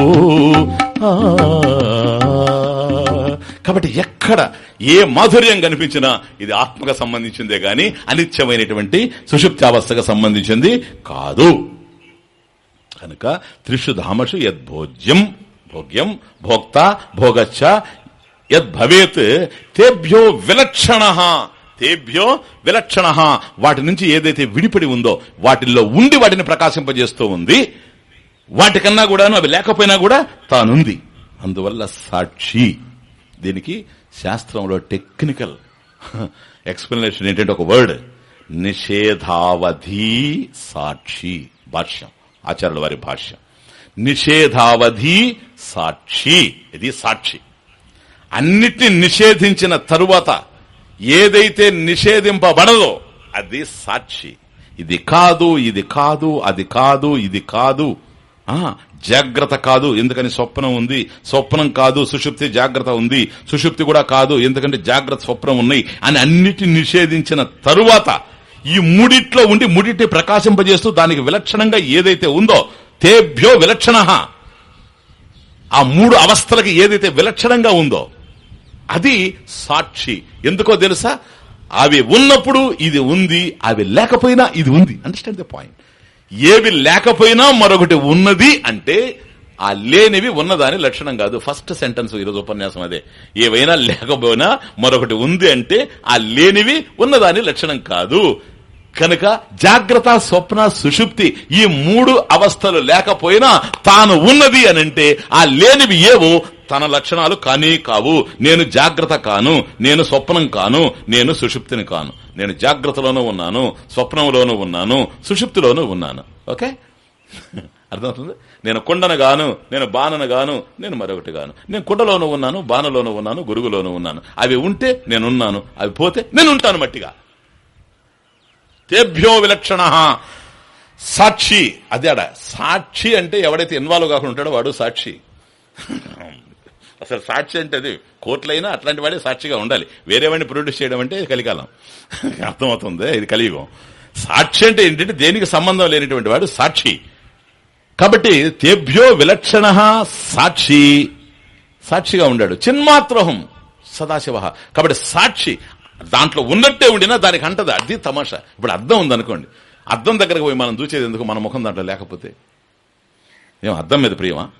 కాబట్టి ఎక్కడ ఏ మాధుర్యం కనిపించినా ఇది ఆత్మకు సంబంధించిందే గాని అనిత్యమైనటువంటి సుషుప్త్యావస్థకు సంబంధించింది కాదు. కనుక త్రిషు ధామషు యద్భోజ్యం భోగ్యం భోక్త భోగచ్చ యద్భవేత్ తేభ్యో విలక్షణ తేభ్యో విలక్షణ. వాటి నుంచి ఏదైతే విడిపడి ఉందో వాటిల్లో ఉండి వాటిని ప్రకాశింపజేస్తూ ఉంది వాటికన్నా కూడాను అవి లేకపోయినా కూడా తానుంది. అందువల్ల సాక్షి. దీనికి శాస్త్రంలో టెక్నికల్ ఎక్స్ప్లెనేషన్ ఏంటంటే ఒక వర్డ్. నిషేధావధి సాక్షి భాష్యం ఆచార్యుల వారి భాష్యం. నిషేధావధి సాక్షి ఇది సాక్షి. అన్నిటిని నిషేధించిన తరువాత ఏదైతే నిషేధింపబడదో అది సాక్షి. ఇది కాదు ఇది కాదు అది కాదు ఇది కాదు. జాగ్రత్త కాదు ఎందుకని స్వప్నం ఉంది. స్వప్నం కాదు సుషుప్తి జాగ్రత్త ఉంది. సుషుప్తి కూడా కాదు ఎందుకంటే జాగ్రత్త స్వప్నం ఉన్నాయి అని అన్నిటిని నిషేధించిన తరువాత ఈ మూడిట్లో ఉండి మూడిటి ప్రకాశింపజేస్తూ దానికి విలక్షణంగా ఏదైతే ఉందో తేభ్యో విలక్షణ. ఆ మూడు అవస్థలకి ఏదైతే విలక్షణంగా ఉందో అది సాక్షి. ఎందుకో తెలుసా? అవి ఉన్నప్పుడు ఇది ఉంది అవి లేకపోయినా ఇది ఉంది. అండర్స్టాండ్ ద పాయింట్ ఏవి లేకపోయినా మరొకటి ఉన్నది అంటే ఆ లేనివి ఉన్నదాని లక్షణం కాదు. ఫస్ట్ సెంటెన్స్ ఈరోజు ఉపన్యాసం అదే. ఏవైనా లేకపోయినా మరొకటి ఉంది అంటే ఆ లేనివి ఉన్నదాని లక్షణం కాదు. కనుక జాగ్రత్త స్వప్న సుషుప్తి ఈ మూడు అవస్థలు లేకపోయినా తాను ఉన్నది అని అంటే ఆ లేనివి ఏవో తన లక్షణాలు కానీ కావు. నేను జాగ్రత్త కాను నేను స్వప్నం కాను నేను సుషుప్తిని కాను. నేను జాగ్రత్తలోనూ ఉన్నాను స్వప్నంలోనూ ఉన్నాను సుషుప్తిలోనూ ఉన్నాను. ఓకే? *laughs* అర్థమవుతుంది? నేను కుండను గాను నేను బాణను గాను నేను మరొకటి గాను. నేను కుండలోనూ ఉన్నాను బాణలోనూ ఉన్నాను గురుగులోనూ ఉన్నాను. అవి ఉంటే నేనున్నాను అవి పోతే నేను ఉంటాను మట్టిగా. తేభ్యో విలక్షణ. సాక్షి. అదేడ సాక్షి అంటే ఎవడైతే ఇన్వాల్వ్ కాకుండా ఉంటాడో వాడు సాక్షి. అసలు సాక్షి అంటే అది కోర్టులైనా అట్లాంటి వాడే సాక్షిగా ఉండాలి. వేరే వాడిని ప్రొడ్యూస్ చేయడం అంటే కలికాలం. అర్థమవుతుంది? ఇది కలియుగం. సాక్షి అంటే ఏంటంటే దేనికి సంబంధం లేనిటువంటి వాడు సాక్షి. కాబట్టి తేభ్యో విలక్షణ సాక్షి. సాక్షిగా ఉండాడు. చిన్మాత్రహం సదాశివ. కాబట్టి సాక్షి. దాంట్లో ఉన్నట్టే ఉండినా దానికి అంటది. అది తమాషా. ఇప్పుడు అర్థం ఉందనుకోండి. అర్థం దగ్గరకు పోయి మనం చూసేది ఎందుకు? మన ముఖం దాంట్లో లేకపోతే. ఏం అర్థం మీద ప్రియమా?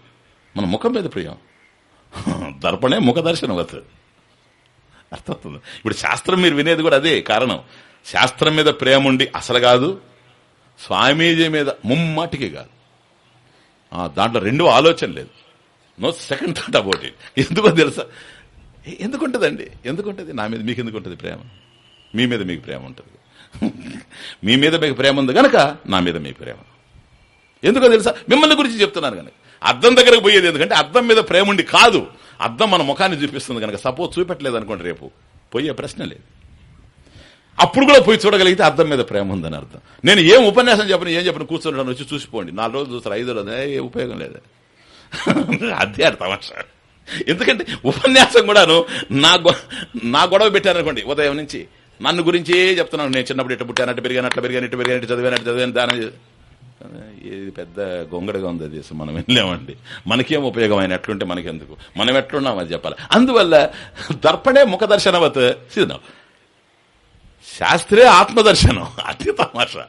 మన ముఖం మీద ప్రియం దర్పణే ముఖ దర్శనం అవుతుంది అర్థమవుతుంది? ఇప్పుడు శాస్త్రం మీరు వినేది కూడా అదే కారణం. శాస్త్రం మీద ప్రేమ ఉండి అసలు కాదు. స్వామీజీ మీద ముమ్మాటికి కాదు. దాంట్లో రెండు ఆలోచన లేదు. No second thought about it. ఎందుకో తెలుసా? ఎందుకుంటుందండి? ఎందుకుంటుంది? నా మీద మీకు ఎందుకుంటుంది ప్రేమ? మీ మీద మీకు ప్రేమ ఉంటుంది. *laughs* మీ మీద మీకు ప్రేమ ఉంది గనక నా మీద మీకు ప్రేమ. ఎందుకో తెలుసా? మిమ్మల్ని గురించి చెప్తున్నాను కనుక అద్దం దగ్గరకు పోయేది ఎందుకంటే అద్దం మీద ప్రేమ ఉండి కాదు. అద్దం మన ముఖాన్ని చూపిస్తుంది కనుక సపోజ్ చూపెట్టలేదు అనుకోండి రేపు. పోయే ప్రశ్న లేదు. అప్పుడు కూడా పోయి చూడగలిగితే అర్థం మీద ప్రేమ ఉందని అర్థం. నేను ఏం ఉపన్యాసం చెప్పను ఏం చెప్పను కూర్చొని వచ్చి చూసిపోండి. నాలుగు రోజులు చూస్తారు. ఐదు రోజులు. ఏ ఉపయోగం లేదు. *laughs* అదే అర్థం ఎందుకంటే ఉపన్యాసం కూడాను నా నా గొడవ పెట్టారనుకోండి ఉదయం నుంచి. నన్ను గురించే చెప్తున్నాను. నేను చిన్నప్పుడు ఇట్లా పుట్టానట్టు అట్లా పెరిగాను అట్లా పెరిగాను ఇట్లా పెరిగాను ఇట్లా చదివాను దాని ఇది పెద్ద గొంగడిగా ఉంది అది మనం వెళ్ళామండి. మనకేం ఉపయోగమైన ఎట్లుంటే మనకెందుకు? మనం ఎట్లున్నాం అది చెప్పాలి. అందువల్ల దర్పణే ముఖ దర్శనవత్ సిద్ధం శాస్త్రే ఆత్మదర్శనం. అతి తమాషా.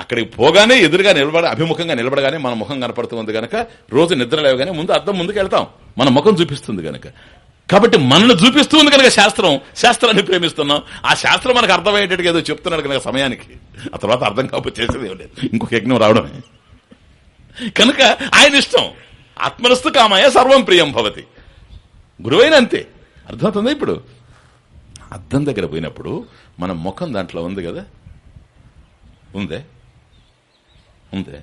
అక్కడికి పోగానే ఎదురుగా నిలబడ అభిముఖంగా నిలబడగానే మన ముఖం కనపడుతుంది గనక రోజు నిద్ర లేవగానే ముందు అర్థం ముందుకు వెళ్తాం. మన ముఖం చూపిస్తుంది గనక. కాబట్టి మనల్ని చూపిస్తుంది కనుక శాస్త్రం శాస్త్రాన్ని ప్రేమిస్తున్నాం. ఆ శాస్త్రం మనకు అర్థమయ్యేటట్టుగా ఏదో చెప్తున్నాడు కనుక సమయానికి. ఆ తర్వాత అర్థం కాకపోతే చేసేది ఏం లేదు. ఇంకొక యజ్ఞం రావడమే. కనుక ఆయన ఇష్టం. ఆత్మనస్తు కామాయ సర్వం ప్రియం భవతి. గురువైన అంతే. అర్థమవుతుంది ఇప్పుడు? అర్థం దగ్గర పోయినప్పుడు మన ముఖం దాంట్లో ఉంది కదా? ఉందే? ఉందే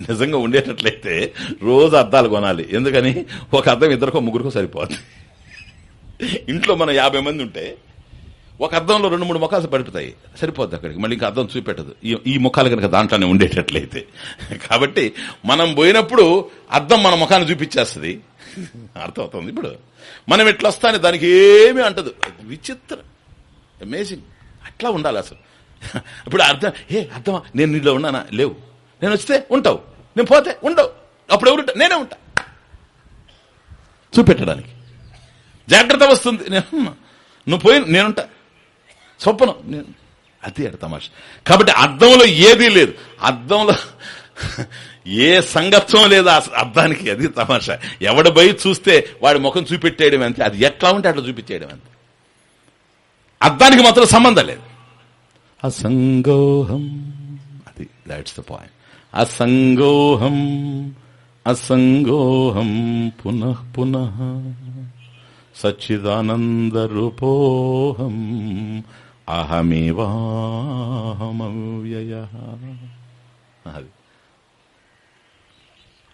నిజంగా ఉండేటట్లయితే రోజు అద్దాలు కొనాలి. ఎందుకని? ఒక అద్దం ఇద్దరికో ముగ్గురికో సరిపోద్ది. ఇంట్లో మనం యాభై మంది ఉంటే ఒక అద్దంలో రెండు మూడు ముఖాలు పడుపుతాయి సరిపోద్ది అక్కడికి. మళ్ళీ ఇంకా అద్దం చూపెట్టదు. ఈ- ముఖాలు కనుక దాంట్లోనే ఉండేటట్లయితే. కాబట్టి మనం పోయినప్పుడు అద్దం మన ముఖాన్ని చూపించేస్తుంది. అర్థమవుతుంది ఇప్పుడు? మనం ఎట్లా వస్తానే దానికి ఏమీ అంటదు. విచిత్రం. అమేజింగ్ అట్లా ఉండాలి అసలు. ఇప్పుడు అర్థం ఏ అర్థమా? నేను నీలో ఉన్నానా? లేవు. నేను వస్తే ఉంటావు. నేను పోతే ఉండవు. అప్పుడు ఎవరు ఉంటా? నేనే ఉంటా. చూపెట్టడానికి. జాగ్రత్త వస్తుంది. నేను నువ్వు పోయి నేనుంటా. స్వప్నం. నేను అది తమాష. కాబట్టి అర్థంలో ఏదీ లేదు. అర్థంలో ఏ సంగత్వం లేదు అర్థానికి అది తమాషా. ఎవడు పోయి చూస్తే వాడి ముఖం చూపెట్టేయడం అంతే అది ఎట్లా ఉంటే అట్లా చూపించేయడం అంతే అర్థానికి మాత్రం సంబంధం లేదు. అసంగోహం. అది దాట్స్ ద పాయింట్ అసంగోహం అసంగోహం పునః పునః. సచ్చిదానందరూపోహం అహమేవాహమవ్యయ. అది.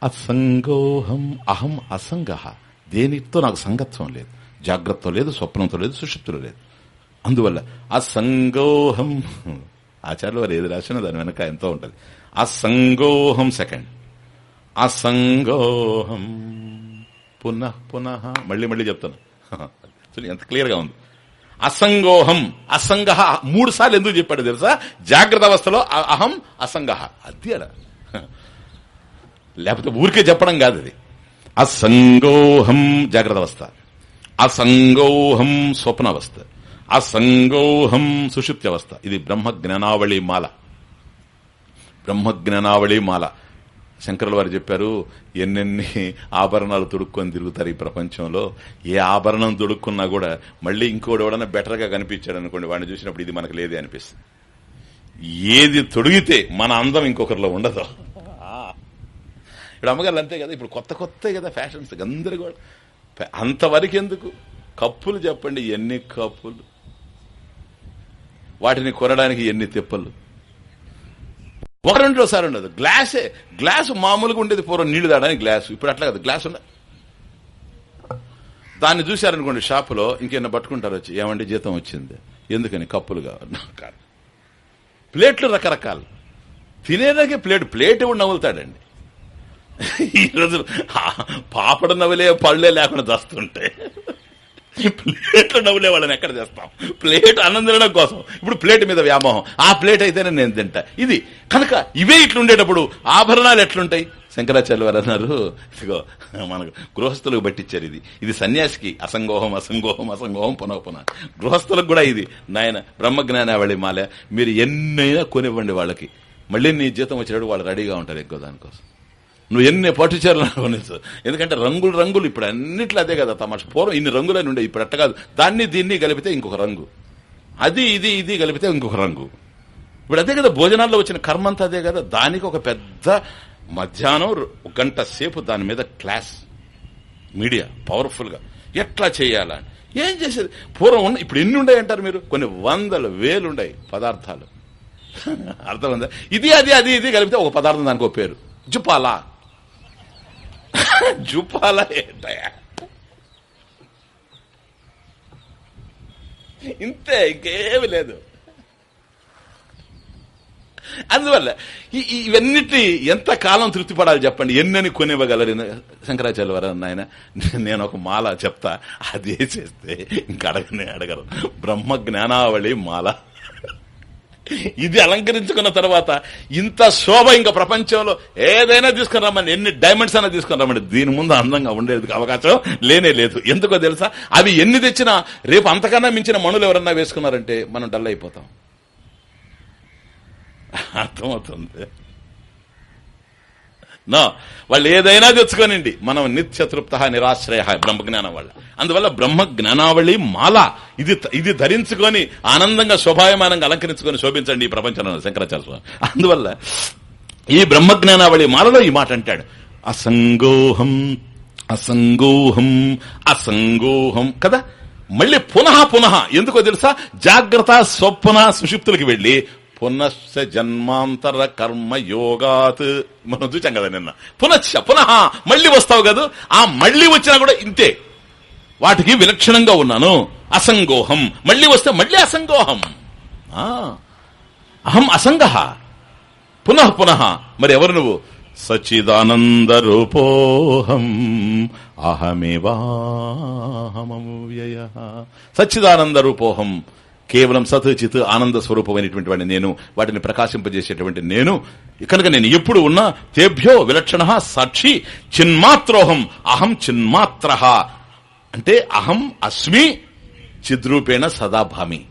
అసంగోహం అహం అసంగ దేనితో నాకు సంగత్వం లేదు. జాగ్రత్త లేదు స్వప్నంతో లేదు సుషుప్తిలో లేదు. అందువల్ల అసంగోహం. ఆచార్యులు వారు ఏది రాసినా దాని వెనక ఎంతో ఉంటుంది. అసంగోహం సెకండ్. అసంగోహం. పునః పునః. మళ్ళీ మళ్ళీ చెప్తాను చూడండి ఎంత క్లియర్గా ఉంది. అసంగోహం. అసంగ మూడు సార్లు ఎందుకు చెప్పాడు తెలుసా? జాగ్రత్త అవస్థలో అహం అసంగ అది అలా. లేకపోతే ఊరికే చెప్పడం కాదు అది. అసంగోహం జాగ్రత్త అవస్థ. అసంగోహం స్వప్నావస్థ అసంగోహం. సుషుప్తి అవస్థ. ఇది బ్రహ్మ జ్ఞానావళి మాల. బ్రహ్మ జ్ఞానావళి మాల. శంకరుల వారు చెప్పారు ఎన్నెన్ని ఆభరణాలు తొడుక్కొని తిరుగుతారు ఈ ప్రపంచంలో. ఏ ఆభరణం తొడుక్కున్నా కూడా మళ్ళీ ఇంకోటి ఎవడన్నా బెటర్గా కనిపించాడు అనుకోండి వాడిని చూసినప్పుడు ఇది మనకు లేదే అనిపిస్తుంది. ఏది తొడిగితే మన అందం ఇంకొకరిలో ఉండదు. ఇప్పుడు అమ్మగారు అంతే కదా ఇప్పుడు కొత్త కొత్త కదా ఫ్యాషన్స్ అందరు కూడా అంతవరకు ఎందుకు కప్పులు చెప్పండి ఎన్ని కప్పులు? వాటిని కొనడానికి ఎన్ని తిప్పలు? ఒక రెండు సారి ఉండదు. గ్లాసే గ్లాసు మామూలుగా ఉండేది పూర్వం నీళ్ళు తాడానికి గ్లాసు. ఇప్పుడు అట్లా కదా. గ్లాస్ ఉండదు దాన్ని చూశారనుకోండి షాపులో ఇంకేమైనా పట్టుకుంటారు వచ్చి ఏమంటే జీతం వచ్చింది. ఎందుకని? కప్పులు కావాలి కాదు. ప్లేట్లు రకరకాలు. తినేదాకే ప్లేట్ ప్లేట్ కూడా నవ్వులుతాడండి ఈ రోజు పాపడ నవ్వులే పళ్ళే లేకుండా దస్తుంటే. ప్లేట్లో డబ్బులే వాళ్ళని ఎక్కడ చేస్తాం ప్లేట్ అన్నం కోసం. ఇప్పుడు ప్లేట్ మీద వ్యామోహం. ఆ ప్లేట్ అయితేనే నేను తింటా. ఇది. కనుక ఇవే ఇట్లుండేటప్పుడు ఆభరణాలు ఎట్లుంటాయి? శంకరాచార్య వారు అన్నారు ఇదిగో మనకు గృహస్థులకు పట్టించారు ఇది. ఇది సన్యాసికి అసంగోహం అసంగోహం అసంగోహం పునః పునః. గృహస్థులకు కూడా ఇది. నాయన బ్రహ్మజ్ఞానావళి మాల. మీరు ఎన్నైనా కొనివ్వండి వాళ్ళకి. మళ్ళీ నీ జీతం వచ్చేటప్పుడు వాళ్ళు రెడీగా ఉంటారు ఎక్కువ దానికోసం. నువ్వు ఎన్ని పట్టు చీరలు ఎందుకంటే రంగులు రంగులు ఇప్పుడు అన్నిట్లో అదే కదా తమ పూర్వం ఇన్ని రంగులని ఉండే ఇప్పుడు అట్ట కాదు. దాన్ని దీన్ని కలిపితే ఇంకొక రంగు. అది ఇది ఇది కలిపితే ఇంకొక రంగు. ఇప్పుడు అదే కదా భోజనాల్లో వచ్చిన కర్మంతా అదే కదా. దానికి ఒక పెద్ద మధ్యాహ్నం ఒక గంట సేపు దాని మీద క్లాస్. మీడియా పవర్ఫుల్గా ఎట్లా చేయాలా? ఏం చేసేది? పూర్వం ఉన్న ఇప్పుడు ఎన్ని ఉన్నాయి అంటారు మీరు? కొన్ని వందల వేలు ఉన్నాయి పదార్థాలు. *laughs* అర్థమైందా? ఇది అది అది ఇది కలిపితే ఒక పదార్థం దానికి ఒక పేరు. జుపాలా. జుపాల ఏంటయా ఇంతే ఇంకేమి లేదు. అందువల్ల ఇవన్నిటి ఎంత కాలం తృప్తిపడాలి చెప్పండి? ఎన్నని కొనివ్వగలరు శంకరాచార్య వారు ఆయన? నేను ఒక మాల చెప్తా. అది చేస్తే ఇంక అడగనే అడగరు. బ్రహ్మ జ్ఞానావళి మాల. ఇది అలంకరించుకున్న తర్వాత ఇంత శోభ ఇంకా ప్రపంచంలో ఏదైనా తీసుకుని రమ్మని ఎన్ని డైమండ్స్ అయినా తీసుకుని రమ్మని దీని ముందు అందంగా ఉండేది అవకాశం లేనే లేదు. ఎందుకో తెలుసా? అవి ఎన్ని తెచ్చినా రేపు అంతకన్నా మించిన మణులు ఎవరన్నా వేసుకున్నారంటే మనం డల్ అయిపోతాం. అర్థమవుతుంది. నా. వాళ్ళు ఏదైనా తెచ్చుకోనండి. మనం నిత్య తృప్త నిరాశ్రయ బ్రహ్మజ్ఞానం వల్ల అందువల్ల బ్రహ్మ జ్ఞానావళి మాల. ఇది ఇది ధరించుకొని ఆనందంగా శోభాయమానంగా అలంకరించుకొని శోభించండి ఈ ప్రపంచంలో శంకరాచార్య స్వామి. అందువల్ల ఈ బ్రహ్మజ్ఞానావళి మాలలో ఈ మాట అంటాడు. అసంగోహం అసంగోహం అసంగోహం. కదా? మళ్ళీ పునః పునః. ఎందుకో తెలుసా? జాగ్రత్త స్వప్న సుషిప్తులకి వెళ్ళి పునశ్చ జన్మాంతర కర్మ యోగాత్. మనం చూచాం కదా నిన్న. పునశ్చ పునః మళ్ళీ వస్తావు కదా? ఆ మళ్ళీ వచ్చినా కూడా ఇంతే. వాటికి విలక్షణంగా ఉన్నాను. అసంగోహం. మళ్ళీ వస్తే మళ్ళీ అసంగోహం. ఆ, అహం అసంగ. పునః పునః. మరి ఎవరు నువ్వు? సచిదానంద రూపోహం. అహమేవాహమవ్యయ. సచ్చిదానంద రూపోహం. కేవలం సత్ చిత్ ఆనంద స్వరూపమైనటువంటి వాడిని నేను వాటిని ప్రకాశింపజేసేటువంటి నేను. కనుక నేను ఎప్పుడు ఉన్నా తేభ్యో విలక్షణ సాక్షి చిన్మాత్రోహం అహం చిన్మాత్ర. అంటే అహం అస్మి చిద్రూపేణ సదాభామి.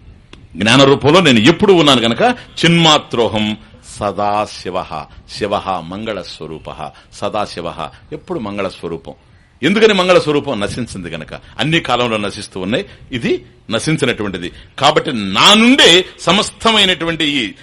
జ్ఞాన రూపంలో నేను ఎప్పుడు ఉన్నాను గనక చిన్మాత్రోహం సదాశివ. శివ మంగళ స్వరూప సదాశివ. ఎప్పుడు మంగళ స్వరూపం ఎందుకని మంగళ స్వరూపం నశించింది గనక? అన్ని కాలంలో నశిస్తూ ఉన్నాయి. ఇది నశించినటువంటిది. కాబట్టి నా నుండే సమస్తమైనటువంటి ఈ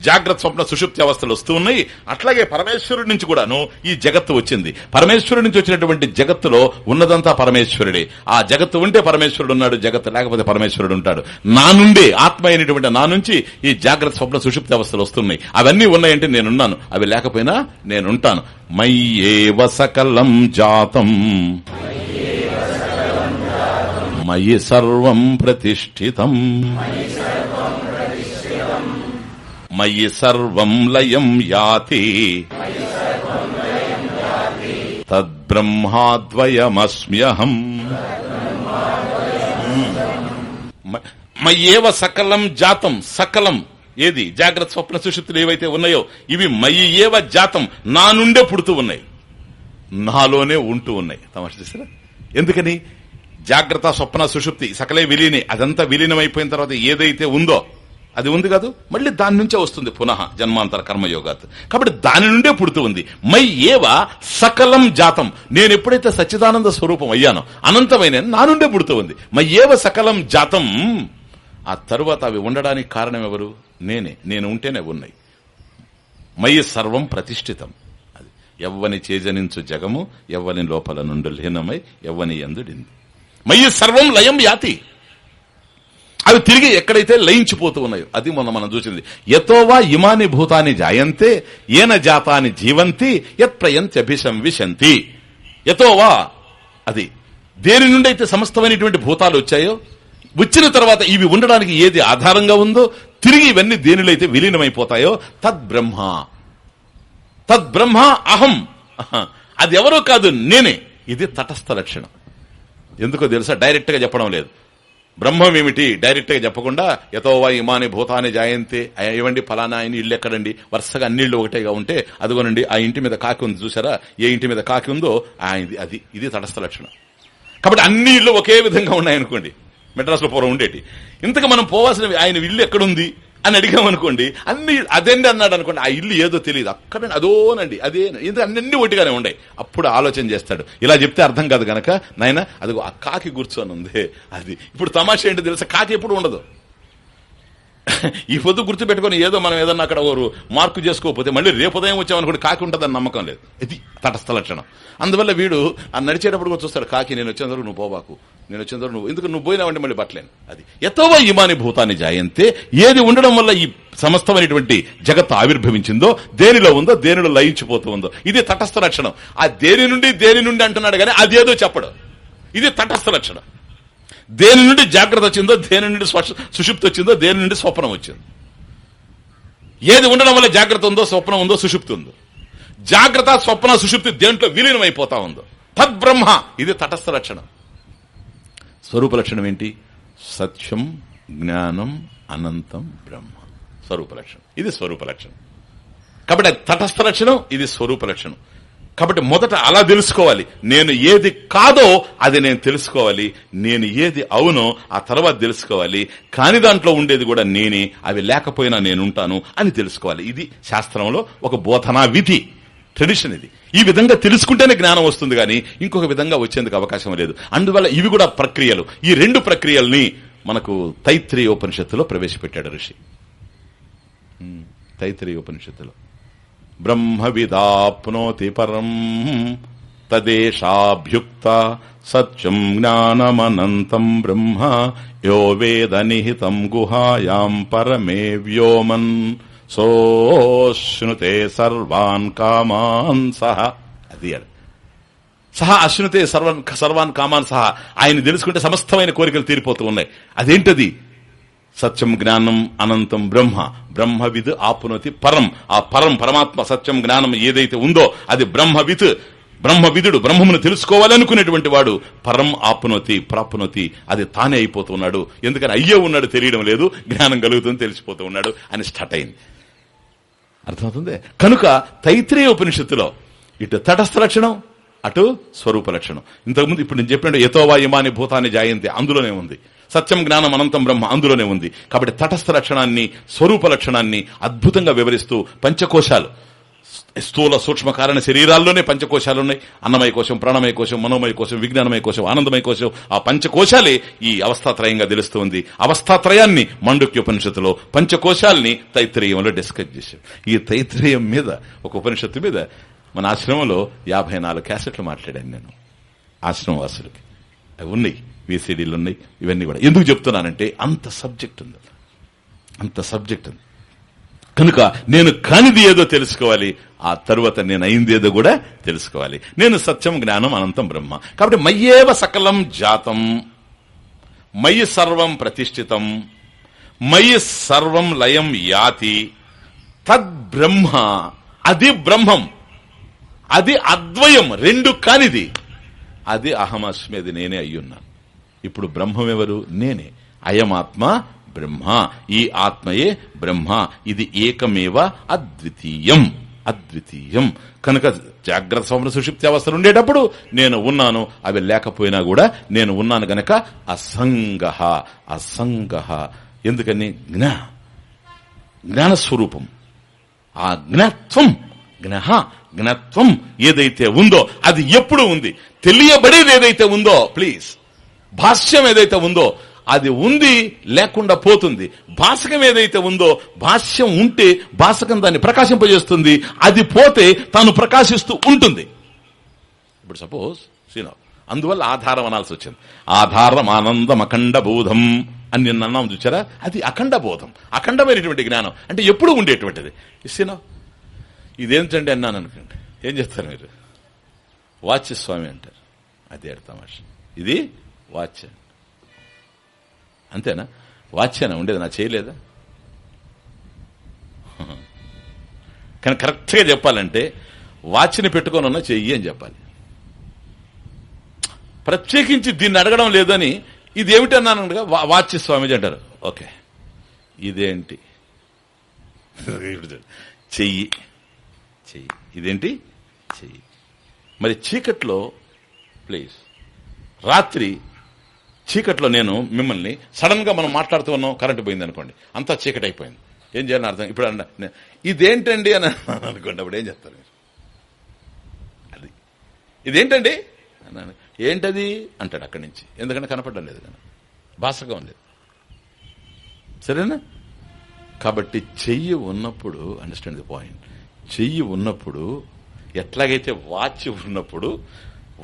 జాగ్రత్త స్వప్న సుషుప్తి అవస్థలు వస్తూ ఉన్నాయి. అట్లాగే పరమేశ్వరుడి నుంచి కూడాను ఈ జగత్తు వచ్చింది. పరమేశ్వరుడి నుంచి వచ్చినటువంటి జగత్తులో ఉన్నదంతా పరమేశ్వరుడే. ఆ జగత్తు ఉంటే పరమేశ్వరుడు ఉన్నాడు జగత్తు లేకపోతే పరమేశ్వరుడు ఉంటాడు. నా నుండే ఆత్మ అయినటువంటి నా నుంచి ఈ జాగ్రత్త స్వప్న సుషుప్తి అవస్థలు వస్తున్నాయి. అవన్నీ ఉన్నాయంటే నేనున్నాను. అవి లేకపోయినా నేనుంటాను. మయ్యేవ సకలం జాతం. మయి సర్వం ప్రతిష్ఠితం. మయి సర్వం లయం యాతి. తద్బ్రహ్మాద్వయమస్మ్యహం. మయ్యేవ సకలం జాతం సకలం ఏది? జాగ్రత్త స్వప్న సుషుప్తులు ఏవైతే ఉన్నాయో ఇవి మయి ఏవ జాతం నా నుండే పుడుతూ ఉన్నాయి. నాలోనే ఉంటూ ఉన్నాయి. తమాష ఎందుకని? జాగ్రత్త స్వప్న సుషుప్తి సకలే విలీనే అదంతా విలీనమైపోయిన తర్వాత ఏదైతే ఉందో అది ఉంది కాదు మళ్ళీ దాని నుంచే వస్తుంది పునః జన్మాంతర కర్మయోగాత్. కాబట్టి దాని నుండే పుడుతూ ఉంది. మై ఏవ సకలం జాతం. నేను ఎప్పుడైతే సచ్చిదానంద స్వరూపం అయ్యానో అనంతమైన నా నుండే పుడుతూ ఉంది. మై ఏవ సకలం జాతం. ఆ తరువాత అవి ఉండడానికి కారణం ఎవరు? నేనే. నేను ఉంటేనే ఉన్నాయి. మయి సర్వం ప్రతిష్ఠితం. అది ఎవ్వని చేజనించు జగము ఎవ్వని లోపల నుండి లీనమై ఎవ్వని ఎందుడింది మయి సర్వం లయం యాతి. అవి తిరిగి ఎక్కడైతే లయించిపోతూ ఉన్నాయో అది మొన్న మనం చూసింది. ఎతోవా ఇమాని భూతాన్ని జాయంతే ఏన జాతాన్ని జీవంతి యత్ ప్రయంత్యభిశంవిశంతి యతోవా అది దేని నుండి అయితే సమస్తమైనటువంటి భూతాలు వచ్చాయో వచ్చిన తర్వాత ఇవి ఉండడానికి ఏది ఆధారంగా ఉందో తిరిగి ఇవన్నీ దేనిలో అయితే విలీనమైపోతాయో తద్బ్రహ్మ తద్బ్రహ్మ అహం. అది ఎవరో కాదు నేనే. ఇది తటస్థ లక్షణం. ఎందుకో తెలుసా? డైరెక్ట్గా చెప్పడం లేదు. బ్రహ్మం ఏమిటి డైరెక్ట్గా చెప్పకుండా యథోవా ఇమాని భూతాని జాయంతే ఇవ్వండి ఫలానా ఆయన ఇల్లు ఎక్కడండి? వరుసగా అన్నిళ్ళు ఒకటేగా ఉంటే అదిగోనండి ఆ ఇంటి మీద కాకి ఉంది చూసారా ఏ ఇంటి మీద కాకి ఉందో ఆయనది ఇది అది ఇది తటస్థ లక్షణం. కాబట్టి అన్ని ఇళ్ళు ఒకే విధంగా ఉన్నాయనుకోండి మెడ్రాస్లో పూర్వం ఉండేటి. ఇంతకు మనం పోవాల్సిన ఆయన ఇల్లు ఎక్కడుంది? అని అడిగామనుకోండి అన్ని అదేంటి అన్నాడు అనుకోండి ఆ ఇల్లు ఏదో తెలియదు అక్కడ అదోనండి అదే ఇది అన్ని ఒట్టిగానే ఉండే. అప్పుడు ఆలోచన చేస్తాడు. ఇలా చెప్తే అర్థం కాదు గనక నాయన అదిగో ఆ కాకి కూర్చొని ఉంది అది ఇప్పుడు తమాషా ఏంటి తెలుసా? కాకి ఎప్పుడు ఉండదు. ఈ పొద్దు గుర్తు పెట్టుకుని ఏదో మనం ఏదన్నా అక్కడ ఓరు మార్కు చేసుకోకపోతే మళ్ళీ రేపు ఉదయం వచ్చామనుకోండి కాకి ఉంటుందని నమ్మకం లేదు. ఇది తటస్థ లక్షణం. అందువల్ల వీడు ఆ నడిచేటప్పుడు కూడా చూస్తాడు కాకి నేను వచ్చేందుకు నువ్వు పోబాకు. నేను వచ్చేందుకు నువ్వు ఎందుకు నువ్వు పోయినావంటే మళ్ళీ పట్టలేను అది ఎతోవా ఇమాని భూతాన్ని జాయంతే? ఏది ఉండడం వల్ల ఈ సమస్తమైనటువంటి జగత్ ఆవిర్భవించిందో దేనిలో ఉందో దేనిలో లయించిపోతూ ఉందో. ఇది తటస్థ లక్షణం. ఆ దేని నుండి దేని నుండి అంటున్నాడు కానీ అదేదో చెప్పడం. ఇది తటస్థ లక్షణం. దేని నుండి జాగ్రత్త వచ్చిందో దేని నుండి సుషుప్తి వచ్చిందో దేని నుండి స్వప్నం వచ్చింది. ఏది ఉండడం వల్ల జాగ్రత్త ఉందో స్వప్నం ఉందో సుషుప్తి ఉందో. జాగ్రత్త స్వప్న సుషుప్తి దేంట్లో విలీనమైపోతా ఉందో. తద్బ్రహ్మ ఇది తటస్థ లక్షణం. స్వరూప లక్షణం ఏంటి? సత్యం జ్ఞానం అనంతం బ్రహ్మ. స్వరూప లక్షణం. ఇది స్వరూప లక్షణం. కాబట్టి తటస్థ లక్షణం ఇది స్వరూప లక్షణం. కాబట్టి మొదట అలా తెలుసుకోవాలి. నేను ఏది కాదో అది నేను తెలుసుకోవాలి. నేను ఏది అవునో ఆ తర్వాత తెలుసుకోవాలి. కాని దాంట్లో ఉండేది కూడా నేనే అవి లేకపోయినా నేనుంటాను అని తెలుసుకోవాలి. ఇది శాస్త్రంలో ఒక బోధనా విధి ట్రెడిషన్ ఇది. ఈ విధంగా తెలుసుకుంటేనే జ్ఞానం వస్తుంది కానీ ఇంకొక విధంగా వచ్చేందుకు అవకాశం లేదు. అందువల్ల ఇవి కూడా ప్రక్రియలు. ఈ రెండు ప్రక్రియల్ని మనకు తైత్రీయ ఉపనిషత్తులో ప్రవేశపెట్టాడు ఋషి. తైత్రీయ ఉపనిషత్తులో బ్రహ్మవిదాప్నోతి పరం. తదేశాభ్యుక్త సత్యం జ్ఞానమనంతం బ్రహ్మ. యో వేద నిహితం గుహాయాం పరమే వ్యోమన్. సోశ్నుతే సర్వాన్ కామాన్ సహ. అది. సహా అశ్నుతే సర్వన్ సర్వాన్ కామాన్ సహా. ఆయన తెలుసుకుంటే సమస్తమైన కోరికలు తీరిపోతూ ఉన్నాయి. అదేంటది? సత్యం జ్ఞానం అనంతం బ్రహ్మ. బ్రహ్మవిద్ ఆపునతి పరం. ఆ పరం పరమాత్మ సత్యం జ్ఞానం ఏదైతే ఉందో అది బ్రహ్మవిత్. బ్రహ్మవిధుడు బ్రహ్మమును తెలుసుకోవాలనుకునేటువంటి వాడు పరం ఆపునతి ప్రాపునతి. అది తానే అయిపోతున్నాడు ఎందుకని అయ్యే ఉన్నాడు తెలియడం లేదు జ్ఞానం కలుగుతుంది తెలిసిపోతూ ఉన్నాడు అని స్టార్ట్ అయింది. అర్థమవుతుంది? కనుక తైత్రేయ ఉపనిషత్తులో ఇటు తటస్థ లక్షణం అటు స్వరూప లక్షణం. ఇంతకుముందు ఇప్పుడు నేను చెప్పినట్టు యథోవా యమాని భూతాన్ని జాయంతి అందులోనే ఉంది. సత్యం జ్ఞానం అనంతం బ్రహ్మ అందులోనే ఉంది. కాబట్టి తటస్థ లక్షణాన్ని స్వరూప లక్షణాన్ని అద్భుతంగా వివరిస్తూ పంచకోశాలు. స్థూల సూక్ష్మ కారణ శరీరాల్లోనే పంచకోశాలు ఉన్నాయి అన్నమయ కోశం ప్రాణమయ కోశం మనోమయ కోశం విజ్ఞానమయ కోశం ఆనందమయ కోశం ఆ పంచకోశాలే ఈ అవస్థాత్రయంగా తెలుస్తుంది. అవస్థాత్రయాన్ని మండుక్యోపనిషత్తులో పంచకోశాల్ని తైత్రేయంలో డిస్కస్ చేశాం. ఈ తైత్రేయం మీద ఒక ఉపనిషత్తు మీద మన ఆశ్రమంలో యాభై నాలుగు క్యాసెట్లు మాట్లాడాను నేను. ఆశ్రమవాసులకి. అవి ఉన్నాయి. విసిడీలు ఉన్నాయి ఇవన్నీ కూడా. ఎందుకు చెప్తున్నానంటే అంత సబ్జెక్ట్ ఉంది. అంత సబ్జెక్ట్ ఉంది. కనుక నేను కానిది ఏదో తెలుసుకోవాలి ఆ తరువాత నేను అయింది ఏదో కూడా తెలుసుకోవాలి. నేను సత్యం జ్ఞానం అనంతం బ్రహ్మ. కాబట్టి మయ్యేవ సకలం జాతం మయి సర్వం ప్రతిష్ఠితం మయి సర్వం లయం యాతి తద్బ్రహ్మ అది బ్రహ్మం. అది అద్వయం రెండు కానిది. అది అహమస్మి అది నేనే అయ్యున్నాను ఇప్పుడు బ్రహ్మం ఎవరు నేనే. అయమాత్మ బ్రహ్మ. ఈ ఆత్మయే బ్రహ్మ. ఇది ఏకమేవ అద్వితీయం. అద్వితీయం. కనుక జాగ్రత్త స్వప్న సుషిప్తి అవస్థలు ఉండేటప్పుడు నేను ఉన్నాను. అవి లేకపోయినా కూడా నేను ఉన్నాను గనక అసంగ అసంగ ఎందుకని? జ్ఞా. జ్ఞానస్వరూపం. ఆ జ్ఞత్వం జ్ఞహ జ్ఞత్వం ఏదైతే ఉందో అది ఎప్పుడు ఉంది? తెలియబడేది ఏదైతే ఉందో ప్లీజ్. భాష్యం ఏదైతే ఉందో అది ఉంది లేకుండా పోతుంది. భాషకం ఏదైతే ఉందో భాష్యం ఉంటే భాషకం దాన్ని ప్రకాశింపజేస్తుంది. అది పోతే తాను ప్రకాశిస్తూ ఉంటుంది. ఇప్పుడు సపోజ్ సీనా అందువల్ల ఆధారం అనాల్సి వచ్చింది. ఆధారం ఆనందం అఖండ బోధం అని నిన్న అన్నాం చూచారా? అది అఖండ బోధం అఖండమైనటువంటి జ్ఞానం. అంటే ఎప్పుడు ఉండేటువంటిది? సీనా ఇదేంటండి అన్నాను అనుకోండి. ఏం చేస్తారు మీరు? వాచ్య స్వామి అంటారు. అదే అర్థం ఇది వాచ్ అంతేనా? వాచ్యానా ఉండేది? నా చేయలేదా? కానీ కరెక్ట్గా చెప్పాలంటే వాచ్ని పెట్టుకొని ఉన్నా చెయ్యి అని చెప్పాలి. ప్రత్యేకించి దీన్ని అడగడం లేదని ఇది ఏమిటి అన్నాను వాచ్ స్వామిజీ అంటారు. ఓకే. ఇదేంటి? చెయ్యి. చెయ్యి. ఇదేంటి? చెయ్యి. మరి చీకట్లో ప్లీజ్. రాత్రి చీకట్లో నేను మిమ్మల్ని సడన్గా మనం మాట్లాడుతూ ఉన్నాం కరెంట్ పోయింది అనుకోండి. అంతా చీకటి అయిపోయింది ఏం చేయాలని అర్థం ఇప్పుడు అన్న ఇదేంటండి అని *laughs* అనుకోండి అప్పుడు ఏం చెప్తారు మీరు? అది. ఇదేంటండి? అన్నాను ఏంటది? అంటాడు అక్కడి నుంచి. ఎందుకంటే కనపడడం లేదు కానీ భాషగా లేదు సరేనా? కాబట్టి చెయ్యి ఉన్నప్పుడు అండర్స్టాండ్ ది పాయింట్ చెయ్యి ఉన్నప్పుడు ఎట్లాగైతే వాచ్ ఉన్నప్పుడు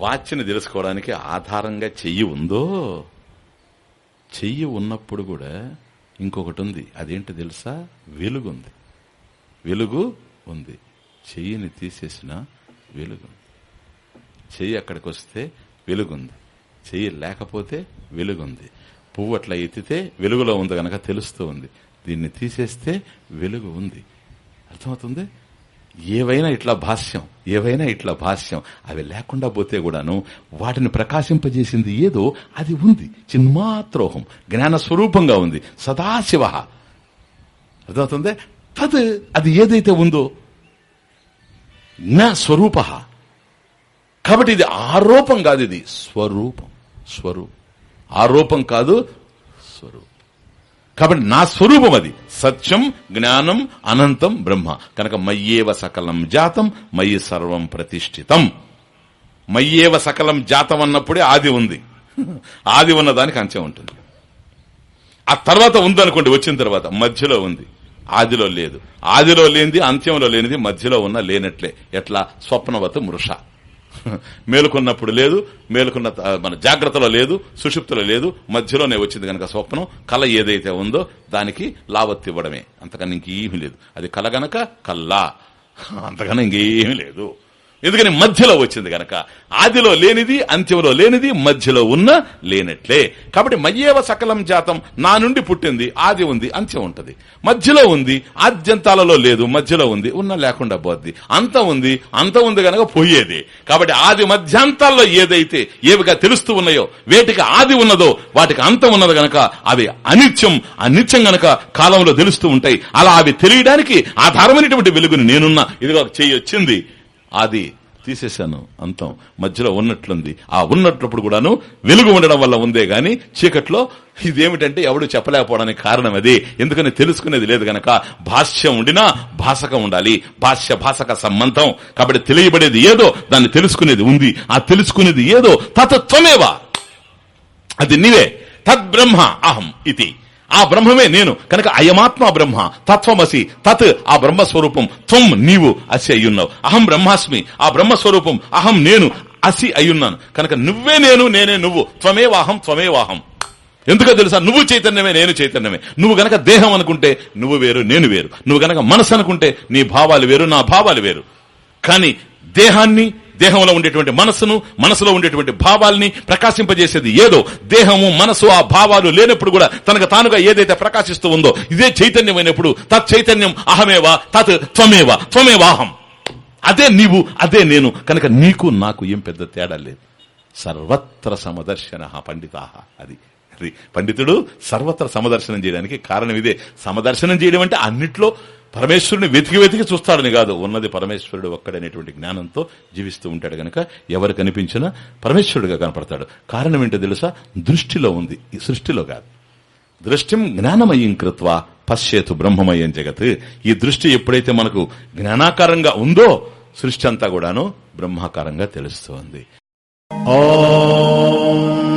వాచ్ని తెలుసుకోవడానికి ఆధారంగా చెయ్యి ఉందో చెయ్యి ఉన్నప్పుడు కూడా ఇంకొకటి ఉంది. అదేంటి తెలుసా? వెలుగుంది. వెలుగు ఉంది. చెయ్యిని తీసేసిన వెలుగు చెయ్యి అక్కడికి వస్తే వెలుగుంది. చెయ్యి లేకపోతే వెలుగుంది. పువ్వు అట్లా ఎత్తితే వెలుగులో ఉంది కనుక తెలుస్తూ ఉంది. దీన్ని తీసేస్తే వెలుగు ఉంది. అర్థమవుతుంది? ఏవైనా ఇట్లా భాష్యం ఏవైనా ఇట్లా భాష్యం అవి లేకుండా పోతే కూడాను వాటిని ప్రకాశింపజేసింది ఏదో అది ఉంది. చిన్మాత్రోహం జ్ఞాన స్వరూపంగా ఉంది. సదాశివ. అర్థమవుతుంది? తద్ అది ఏదైతే ఉందో నా స్వరూప. కాబట్టి ఇది ఆరోపం కాదు ఇది స్వరూపం. స్వరూపం. ఆరోపం కాదు స్వరూపం. కాబట్టి నా స్వరూపం అది. సత్యం జ్ఞానం అనంతం బ్రహ్మ. కనుక మయ్యేవ సకలం జాతం మయ్యి సర్వం ప్రతిష్ఠితం. మయ్యేవ సకలం జాతం అన్నప్పుడే ఆది ఉంది. ఆది ఉన్న దానికి అంచెం ఉంటుంది. ఆ తర్వాత ఉందనుకోండి వచ్చిన తర్వాత. మధ్యలో ఉంది. ఆదిలో లేదు. ఆదిలో లేనిది అంత్యంలో లేనిది మధ్యలో ఉన్న లేనట్లే. ఎట్లా? స్వప్నవత మృష. *laughs* మేలుకున్నప్పుడు లేదు మేలుకున్న మన జాగ్రత్తలో లేదు సుషుప్తిలో లేదు మధ్యలోనే వచ్చింది కనుక స్వప్నం కళ ఏదైతే ఉందో దానికి లావత్తు ఇవ్వడమే. అంతకన్నా ఇంకేమీ లేదు. అది కళ గనక కల్లా. *laughs* అంతకన్నా ఇంకేమీ లేదు. ఎందుకని మధ్యలో వచ్చింది గనక. ఆదిలో లేనిది అంత్యంలో లేనిది మధ్యలో ఉన్న లేనట్లే. కాబట్టి మయ్యేవ సకలం జాతం నా నుండి పుట్టింది ఆది ఉంది అంత్యం ఉంటది. మధ్యలో ఉంది ఆద్యంతాలలో లేదు మధ్యలో ఉంది ఉన్న లేకుండా పోద్ది. అంత ఉంది అంత ఉంది గనక పోయేది. కాబట్టి ఆది మధ్యాంతాల్లో ఏదైతే ఏవిగా తెలుస్తూ ఉన్నాయో వేటికి ఆది ఉన్నదో వాటికి అంతం ఉన్నది గనక అవి అనిత్యం అనిత్యం గనక కాలంలో తెలుస్తూ ఉంటాయి. అలా అవి తెలియడానికి ఆధారమైనటువంటి వెలుగుని నేనున్నా. ఇదిగో చెయ్యి వచ్చింది. అది తీసేశాను అంతం. మధ్యలో ఉన్నట్లుంది. ఆ ఉన్నట్లప్పుడు కూడాను వెలుగు ఉండడం వల్ల ఉందే గాని చీకట్లో ఇదేమిటంటే ఎవడు చెప్పలేకపోవడానికి కారణం అది. ఎందుకని తెలుసుకునేది లేదు గనక. భాష్యం ఉండినా భాషకం ఉండాలి. భాష్య భాషక సంబంధం. కాబట్టి తెలియబడేది ఏదో దాన్ని తెలుసుకునేది ఉంది. ఆ తెలుసుకునేది ఏదో తత్వమేవా అది నీవే. తద్బ్రహ్మ అహం ఇది. ఆ బ్రహ్మమే నేను. కనుక అయమాత్మ బ్రహ్మ. తత్వమసి. తత్ ఆ బ్రహ్మస్వరూపం. త్వం నీవు అసి అయ్యున్నావు. అహం బ్రహ్మాస్మి. ఆ బ్రహ్మస్వరూపం. అహం నేను అసి అయ్యున్నాను. కనుక నువ్వే నేను నేనే నువ్వు. త్వమే త్వమేవాహం త్వమేవాహం. ఎందుకో తెలుసా? నువ్వు చైతన్యమే నేను చైతన్యమే. నువ్వు గనక దేహం అనుకుంటే నువ్వు వేరు నేను వేరు. నువ్వు గనక మనసు అనుకుంటే నీ భావాలు వేరు నా భావాలు వేరు. కానీ దేహాన్ని దేహంలో ఉండేటువంటి మనసును మనసులో ఉండేటువంటి భావాల్ని ప్రకాశింపజేసేది ఏదో. దేహము మనసు ఆ భావాలు లేనప్పుడు కూడా తనకు తానుగా ఏదైతే ప్రకాశిస్తూ ఉందో ఇదే చైతన్యమైనప్పుడు తత్ చైతన్యం అహమేవా తత్ త్వమేవా త్వమేవాహం. అదే నీవు అదే నేను. కనుక నీకు నాకు ఏం పెద్ద తేడా లేదు. సర్వత్ర సమదర్శన పండితాహ అది. పండితుడు సర్వత్ర సమదర్శనం చేయడానికి కారణం ఇదే. సమదర్శనం చేయడం అంటే అన్నిట్లో పరమేశ్వరుని వెతికి వెతికి చూస్తాడని కాదు. ఉన్నది పరమేశ్వరుడు ఒక్కడనేటువంటి జ్ఞానంతో జీవిస్తూ ఉంటాడు గనక ఎవరు కనిపించినా పరమేశ్వరుడుగా కనపడతాడు. కారణం ఏంటో తెలుసా? దృష్టిలో ఉంది. ఈ సృష్టిలో కాదు. దృష్టిం జ్ఞానమయం కృత్వ పశ్చేతు బ్రహ్మమయం జగత్. ఈ దృష్టి ఎప్పుడైతే మనకు జ్ఞానాకారంగా ఉందో సృష్టి అంతా కూడాను బ్రహ్మాకారంగా తెలుస్తోంది.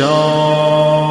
Shah.